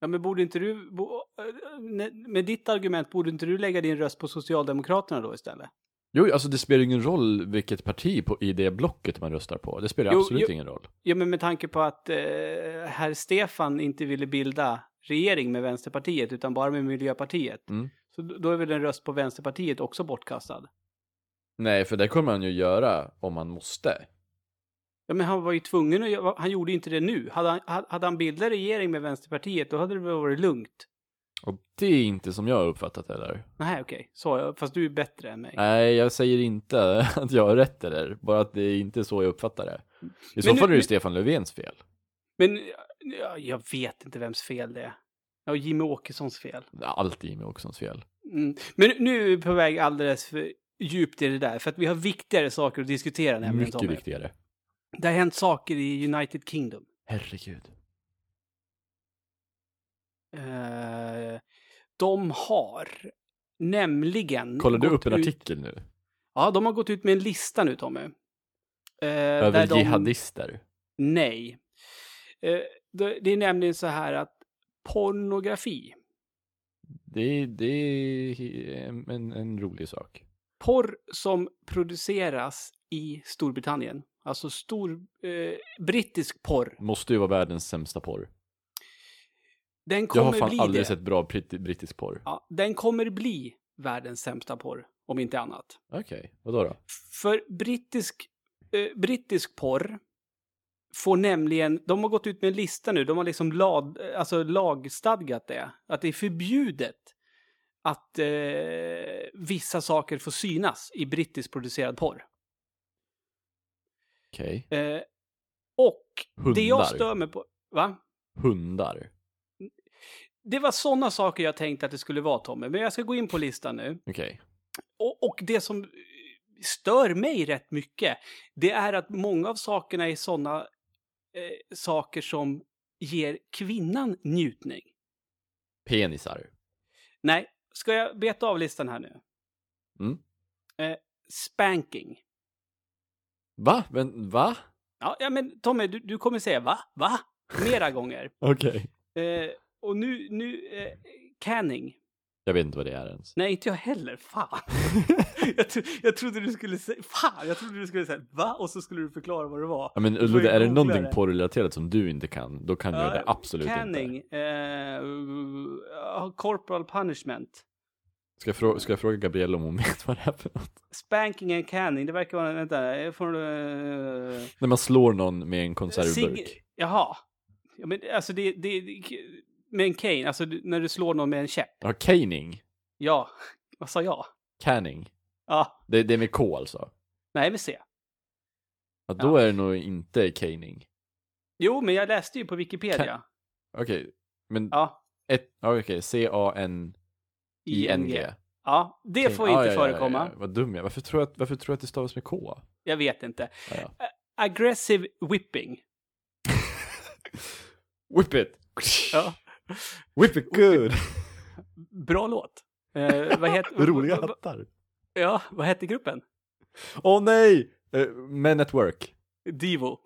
ja men borde inte du, bo, eh, ne- med ditt argument, borde inte du lägga din röst på Socialdemokraterna då istället? Jo, alltså det spelar ingen roll vilket parti på, i det blocket man röstar på. Det spelar Jo, absolut jo. ingen roll. Ja men med tanke på att eh, herr Stefan inte ville bilda regering med Vänsterpartiet utan bara med Miljöpartiet. Mm. Så då då är väl en röst på Vänsterpartiet också bortkastad? Nej, för det kommer han ju göra om han måste. Ja men han var ju tvungen att göra, han gjorde inte det nu. Hade han, hade han bildat regering med Vänsterpartiet då hade det väl varit lugnt. Och det är inte som jag har uppfattat det där. Nej okej, så fast du är bättre än mig. Nej, jag säger inte att jag har rätt eller bara att det är inte så jag uppfattar det. I så Men nu- fall är det nu- Stefan Löfvens fel. Men ja, jag vet inte vems fel det är. Ja, Jimmy Åkessons fel. Det är Jimmie Åkessons fel. Mm. Men nu är vi på väg alldeles för djupt i det där, för att vi har viktigare saker att diskutera nämligen. Mycket Tommy. viktigare. Det har hänt saker i United Kingdom. Herregud. Eh, de har nämligen... Kollar du upp en ut- artikel nu? Ja, de har gått ut med en lista nu, Tommy. Eh, Över de- jihadister? Nej. Eh, det, är nämligen så här att pornografi, Det, är- det är en, en rolig sak. Porr som produceras i Storbritannien, alltså stor eh, brittisk porr, Måste ju vara världens sämsta porr. den Jag kommer har fan bli aldrig det. sett bra britt, brittisk porr. Ja, den kommer bli världens sämsta porr, om inte annat. Okej, vadå då? För brittisk, eh, brittisk porr får nämligen, de har gått ut med en lista nu, de har liksom lag, alltså lagstadgat det, att det är förbjudet att eh, vissa saker får synas i brittisk producerad porr. Okej. Eh, och det jag Hundar. stör mig på, va? Hundar. Det var sådana saker jag tänkte att det skulle vara Tommy, men jag ska gå in på listan nu. Okej. och, och det som stör mig rätt mycket, det är att många av sakerna är sådana eh, saker som ger kvinnan njutning. Penisar. Nej, ska jag beta av listan här nu? Mm. Eh, spanking. Va? Men, va? Ja, ja men Tommy, du, du kommer säga va? Va? Mera gånger. Okej. Eh, och nu, nu, eh, canning. Jag vet inte vad det är ens. Nej, inte jag heller. Fan. jag, tro, jag trodde du skulle säga, fan, jag trodde du skulle säga va? Och så skulle du förklara vad det var. Ja, men Ludde, är det någonting porrrelaterat som du inte kan, då kan jag Ja, det absolut canning, inte. Eh, uh, corporal punishment. Ska jag, frå- ska jag fråga Gabriella om hon vet vad det är för något? Spanking and canning, det verkar vara, vänta, jag får... Uh, När man slår någon med en konservburk. Sig- Jaha. Ja, men alltså det, det, med en cane, alltså när du slår någon med en käpp. Ja, caning. Ja, vad sa jag? Canning. Ja, Det, det är med K alltså. nej med C. Ja, då Ja. är det nog inte caning. Jo, men jag läste ju på Wikipedia. Okej, men Ja, ett, okej, C-A-N-I-N-G. Ja, det Caning. får inte ja, ja, förekomma. Ja, ja. Vad dum jag. Varför tror jag, att- varför tror jag att det stavas med K? Jag vet inte. Ja. Aggressive whipping. Whip it! Ja, Whip it good! bra låt. Eh, vad heter... Roliga hattar. Ja, vad hette gruppen? Åh nej! Uh, men at work. Divo.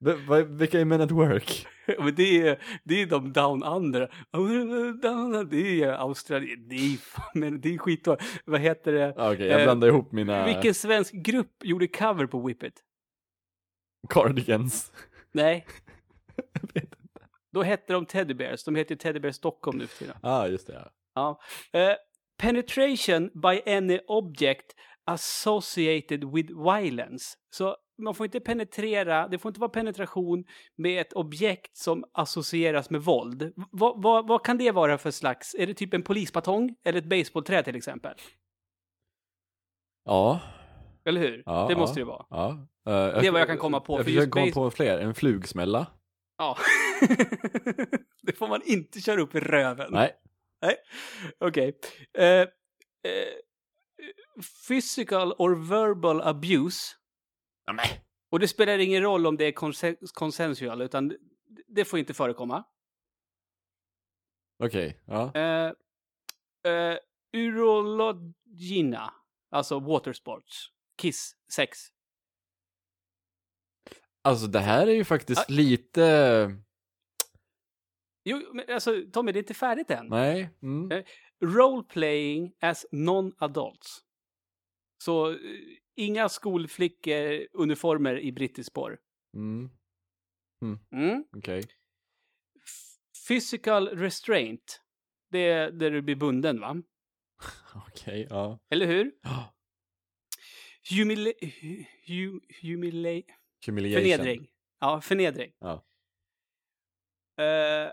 V- vilka är Men at work? Men det är, det är de down under. Det är Australien. Det är, men det är skit. Vad heter det? Ah, Okej, jag Eh, blandar ihop mina Vilken svensk grupp gjorde cover på Whip It? cardigans. Nej. Då hette de Teddy Bears. De heter ju Teddy Bears Stockholm nu för tiden. Ja, ah, just det. Ja. Ja. Eh, penetration by any object associated with violence. Så man får inte penetrera, det får inte vara penetration med ett objekt som associeras med våld. V- vad- vad- kan det vara för slags? Är det typ en polisbatong eller ett baseballträ till exempel? Ja, Eller hur? Ja, det ja. måste det vara. ja. Eh, Det är vad jag kan komma på, Jag för försöker komma på fler. En flugsmälla. Ja. det får man inte köra upp i röven. Nej. Nej. Okej. Eh, eh, physical or verbal abuse. Nej. Och det spelar ingen roll om det är konsen- consensual, utan det- får inte förekomma. Okej, ja. Eh, eh, urologina, alltså watersports. Kiss, sex. Alltså det här är ju faktiskt Ah. lite... Jo, men alltså Tommy, det är inte färdigt än. Nej. Mm. Eh, Role playing as non-adults. Så eh, inga skolflickor, uniformer i brittisk porr. Mm. Mm. Okej. F- Physical restraint. Det är där du blir bunden, va? Okej, ja. Eller hur? Ah, Humili... Hu, humila... Humiliation. Förnedring. Ja, förnedring. Ja. Eh,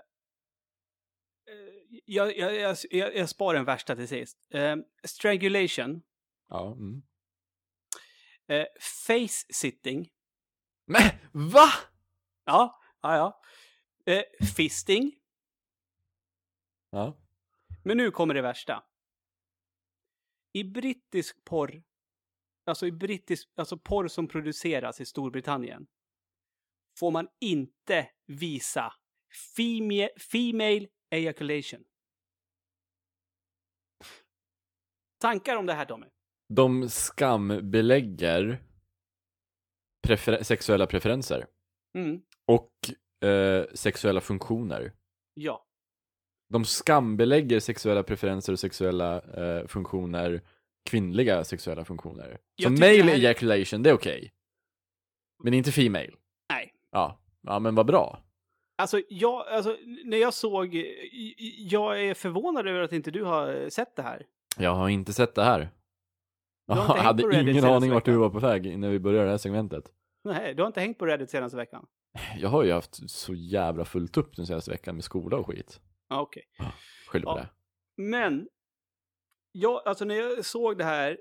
jag, jag, jag, jag, sparar den värsta till sist. Eh, strangulation. Ja. Mm. Eh, face sitting. Men va? Ja, ja, ja. Eh, fisting. Ja. Men nu kommer det värsta. I brittisk porr, alltså i brittisk, alltså porr som produceras i Storbritannien, får man inte visa female, female ejaculation. Tankar om det här Tommy? De skambelägger prefer- sexuella preferenser Mm, och eh, sexuella funktioner. ja. De skambelägger sexuella preferenser och sexuella eh, funktioner, kvinnliga sexuella funktioner. Jag Så male här- ejaculation, det är okej. Men inte female. Nej. Ja. ja, men vad bra. Alltså, jag, alltså, när jag såg, jag är förvånad över att inte du har sett det här. Jag har inte sett det här. Jag hade ingen aning vart du var på väg när vi började det här segmentet. Nej, du har inte hängt på Reddit senaste veckan? Jag har ju haft så jävla fullt upp den senaste veckan med skola och skit. Ja, okej. Skyll på Ja. det. Men, jag, alltså när jag såg det här,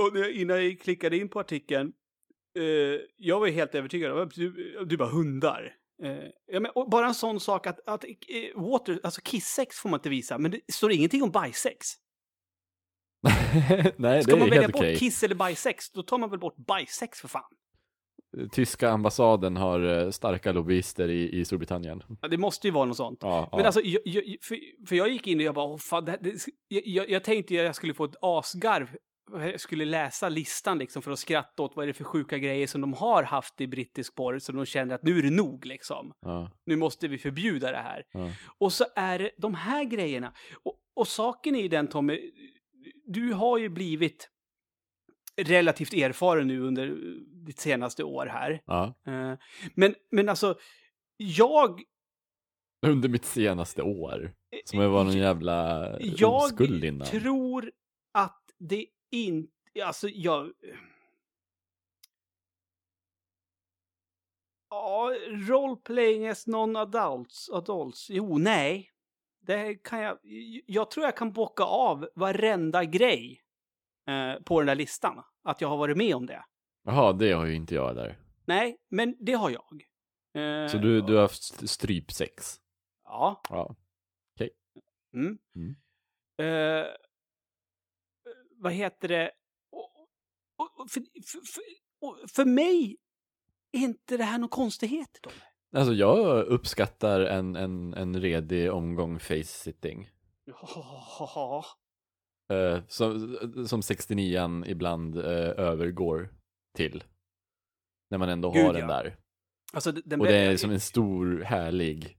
och jag, innan jag klickade in på artikeln, eh, jag var helt övertygad du, du bara hundar. Eh, ja, men, bara en sån sak att, att eh, water, alltså kissex får man inte visa, men det står ingenting om bajsex. Nej, Ska det man är välja helt bort okej. kiss eller bajsex, då tar man väl bort bajsex för fan. Tyska ambassaden har eh, starka lobbyister i, i Storbritannien. Ja, Det måste ju vara något sånt. Ja, Men ja. alltså, jag, jag, för, för jag gick in och jag bara, Åh, fan, det, det, jag, jag tänkte att jag skulle få ett asgarv. Jag skulle läsa listan liksom för att skratta åt vad är det för sjuka grejer som de har haft i brittisk porr, så de känner att nu är det nog liksom. ja, Nu måste vi förbjuda det här. ja. Och så är det de här grejerna. Och, och saken är ju den Tommy, du har ju blivit relativt erfaren nu under ditt senaste år här. ja. Eh, Men, men alltså, jag Under mitt senaste år. Som jag var någon jävla Jag oskuld innan. tror att det inte... Alltså, jag... Ja, role-playing as non-adults. Adults. Jo, nej. Det kan jag... Jag tror jag kan bocka av varenda grej eh, på den där listan. Att jag har varit med om det. Jaha, det har ju inte jag där. Nej, men det har jag. Eh, Så du, du har haft strypsex? Ja. Ja. Mm. Mm. Eh, vad heter det? Och, och, och för, för, för, för mig är inte det här någon konstighet. Då. Alltså jag uppskattar en, en, en redig omgång face-sitting. Ja. Eh, som, som 69an ibland eh, övergår till. När man ändå Gud, har den ja. där. Alltså, den Och det är som en stor härlig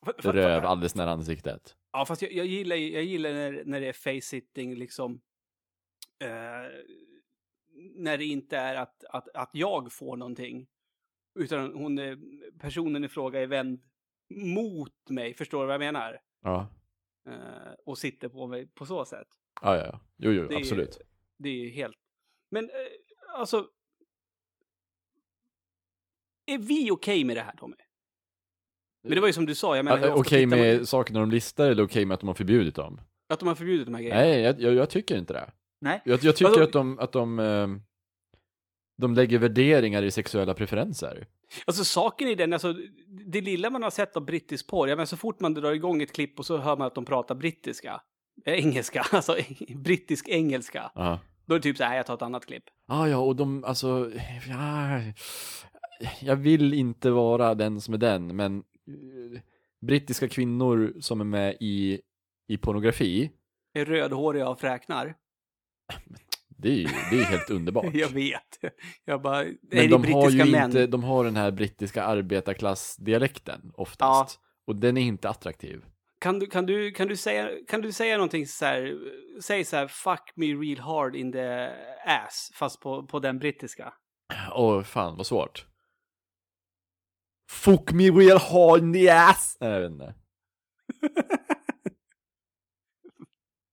Fa- fa- röv alldeles nära ansiktet. Ja, fast jag, jag gillar, jag gillar när, när det är face-sitting liksom. Eh, när det inte är att, att, att jag får någonting. Utan hon, är- personen i fråga är vänd mot mig. Förstår du vad jag menar? Ja, Eh, och sitter på mig på så sätt. Ja, ja. ja. Jo, jo, Det är- absolut. Det är ju helt... Men eh, alltså... Är vi okej med det här, Tommy? Men det var ju som du sa, jag menar... Okej man- med sakerna de listar eller okej med att de har förbjudit dem? Att de har förbjudit de här grejerna? Nej, jag, jag, jag tycker inte det. Nej. Jag, jag tycker Vadå? att de, att de, eh, de lägger värderingar i sexuella preferenser. Alltså saken är den, alltså det lilla man har sett av brittisk porr, menar så fort man drar igång ett klipp och så hör man att de pratar brittiska, engelska, alltså brittisk engelska, Ja. då är det typ så här, jag tar ett annat klipp. Ah, ja, och de, alltså, ja, jag vill inte vara den som är den, men eh, brittiska kvinnor som är med i, i pornografi, Är rödhåriga och fräknar. det är ju det är helt underbart. Jag vet. Jag bara, är Men det de har ju män? inte, de har den här brittiska arbetarklassdialekten oftast. Och den är inte attraktiv. Kan du, kan du, kan du säga, kan du säga någonting så här, säg så här, fuck me real hard in the ass, fast på, på den brittiska. Åh, fan vad svårt. Fuck me real hard in the ass! Nej, jag vet inte.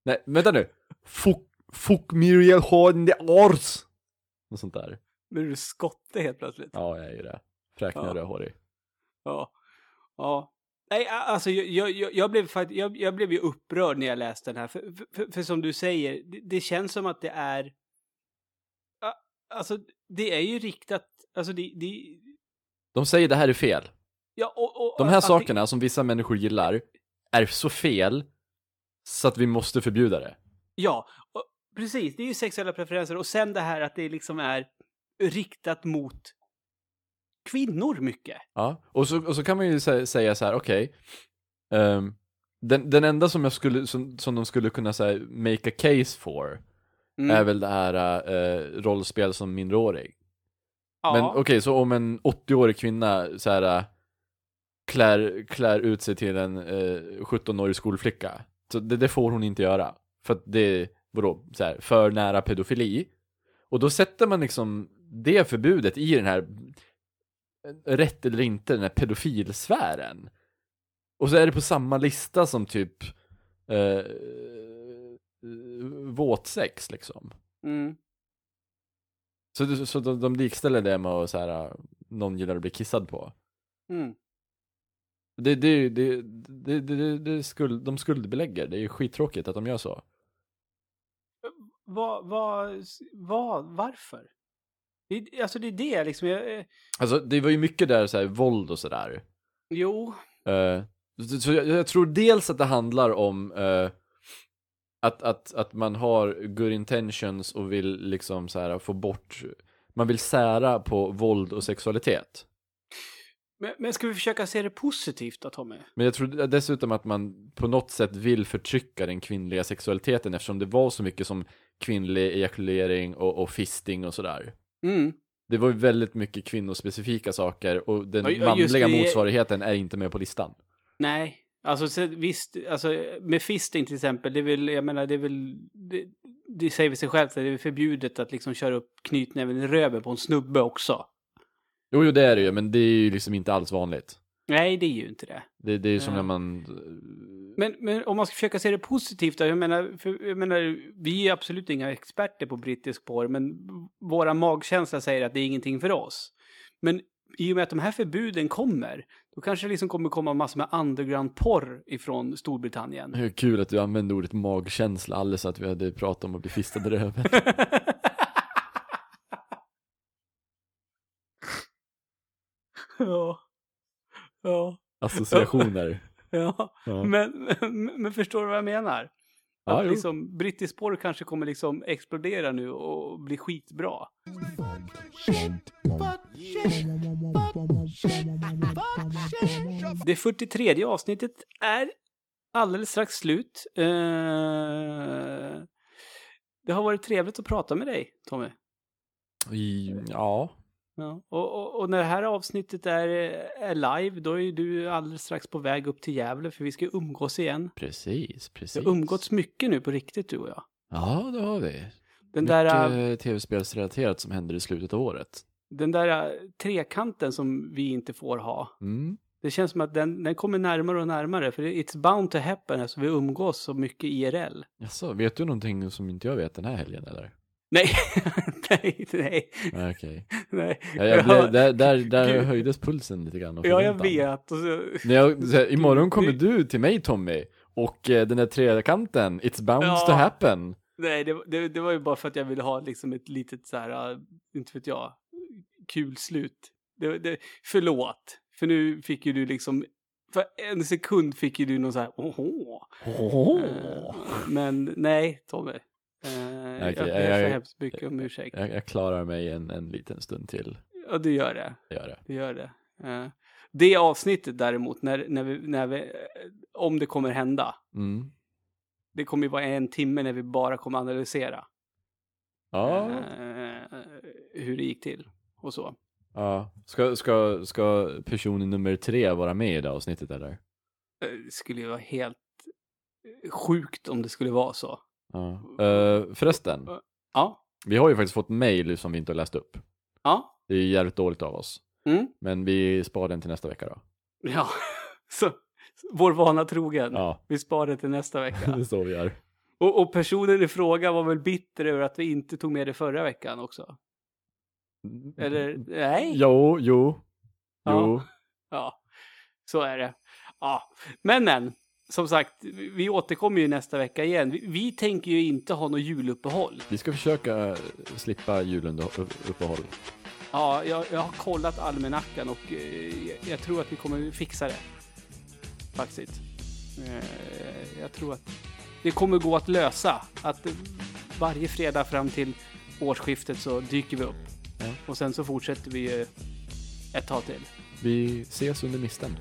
Nej, vänta nu. Fuck, fuck me real hard in the arse! Något sånt där. Men är du skotte helt plötsligt? Ja, jag är ju det. Fräknig och Ja. rödhårig. Ja. Ja. Nej, alltså jag, jag, jag, blev, jag, jag blev ju upprörd när jag läste den här. För, för, för som du säger, det, det känns som att det är... Alltså, det är ju riktat... Alltså, det... det De säger det här är fel. ja, och, och, De här att det- sakerna som vissa människor gillar är så fel så att vi måste förbjuda det. Ja, och, precis. Det är ju sexuella preferenser. Och sen det här att det liksom är riktat mot kvinnor mycket. Ja, och så, och så kan man ju sä- säga så här, okej. ehm, den, den enda som jag skulle, som, som de skulle kunna säga make a case for Mm. är väl det här eh, rollspel som minderårig. ja. Men okej, så om en 80-årig kvinna så här eh, klär, klär ut sig till en eh, 17-årig skolflicka, så det, det får hon inte göra. För att det vadå, så här, för nära pedofili. Och då sätter man liksom det förbudet i den här, rätt eller inte, den här pedofilsfären. Och så är det på samma lista som typ eh, eh, våtsex liksom. Mm. Så, så de, de likställer det med att så här, någon gillar att bli kissad på. Mm. Det, det, det, det, det, det, det skuld, de skuldbelägger, det är ju skittråkigt att de gör så. Vad, vad, vad, varför? Det, alltså det är det liksom. Jag, eh, Alltså det var ju mycket där så här, våld och sådär. jo, Uh, så så jag, jag tror dels att det handlar om uh, att, att, att man har good intentions och vill liksom så här få bort, man vill sära på våld och sexualitet. Men, men ska vi försöka se det positivt då, Tommy? Men jag tror dessutom att man på något sätt vill förtrycka den kvinnliga sexualiteten eftersom det var så mycket som kvinnlig ejakulering och, och fisting och sådär. Mm. Det var ju väldigt mycket kvinnospecifika saker och den just manliga det. motsvarigheten är inte med på listan. Nej, alltså så, visst, alltså med fisting till exempel, det är väl, jag menar, det är väl, det, det säger väl sig självt att det är förbjudet att liksom köra upp knytnäven i röven på en snubbe också. Jo, jo, det är det ju, men det är ju liksom inte alls vanligt. Nej, det är ju inte det. Det, det är ju som när man... Men, men om man ska försöka se det positivt då, jag menar, för, jag menar, vi är absolut inga experter på brittisk porr, men våra magkänsla säger att det är ingenting för oss. Men i och med att de här förbuden kommer, då kanske det liksom kommer komma massor med underground-porr ifrån Storbritannien. Är kul att du använde ordet magkänsla alldeles så att vi hade pratat om att bli fistad i röven. ja. Ja. Associationer. Ja. Ja. Men, men, men förstår du vad jag menar? Ja, Att jo. liksom, brittisk porr kanske kommer liksom explodera nu och bli skitbra. Det 43 avsnittet är alldeles strax slut. Eh, det har varit trevligt att prata med dig, Tommy. I, ja. Ja. Och, och, och när det här avsnittet är, är live, då är du alldeles strax på väg upp till Gävle, för vi ska umgås igen. Precis, Vi precis. har umgåtts mycket nu på riktigt, du och jag. Ja, det har vi. Den Mycket där, äh, tv-spelsrelaterat som händer i slutet av året. den där äh, trekanten som vi inte får ha. Mm. Det känns som att den, den kommer närmare och närmare, för it's bound to happen, alltså vi umgås så mycket IRL. Jaså, vet du någonting som inte jag vet den här helgen eller? Nej, nej, nej, Okej. nej. Ja, jag blev, där, där, där höjdes pulsen lite grann. Ja, jag vet. Och så, När jag, så här, imorgon kommer du till mig Tommy och eh, den där trekanten, it's bound Ja. to happen. nej, det, det, det var ju bara för att jag ville ha liksom ett litet så här, äh, inte vet jag, kul slut. Det, det, förlåt, för nu fick ju du liksom, för en sekund fick ju du någon så här, åhå. Eh, Men nej, Tommy. Eh, jag Okej, ber jag- så jag- hemskt mycket om ursäkt. Jag, jag klarar mig en, en liten stund till. Ja, du gör det. Jag gör det. Det gör det. Eh, det avsnittet däremot, när, när vi, när vi, eh, om det kommer hända, Mm. det kommer ju vara en timme när vi bara kommer analysera Ja, eh, hur det gick till och så. ja. Ska, ska, ska person nummer tre vara med i det avsnittet eller? Det skulle ju vara helt sjukt om det skulle vara så. Ja. Eh, förresten, Ja, vi har ju faktiskt fått mail som vi inte har läst upp. ja, Det är jävligt dåligt av oss. mm, Men vi sparar den till nästa vecka då. ja. Så, vår vana trogen. Ja, Vi sparar det till nästa vecka. det är så vi gör. Och, och personen i fråga var väl bitter över att vi inte tog med det förra veckan också? Eller, nej? Jo, jo. Ja. Jo. Ja, så är det. Ja, men men, som sagt, vi- återkommer ju nästa vecka igen. Vi, vi tänker ju inte ha något juluppehåll. Vi ska försöka eh, slippa juluppehåll. Ja, jag, jag har kollat almanackan och eh, jag, jag tror att vi kommer fixa det. Faktiskt. Eh, jag tror att det kommer gå att lösa. Att varje fredag fram till årsskiftet så dyker vi upp. Ja. Och sen så fortsätter vi ett tag till. Vi ses under misten.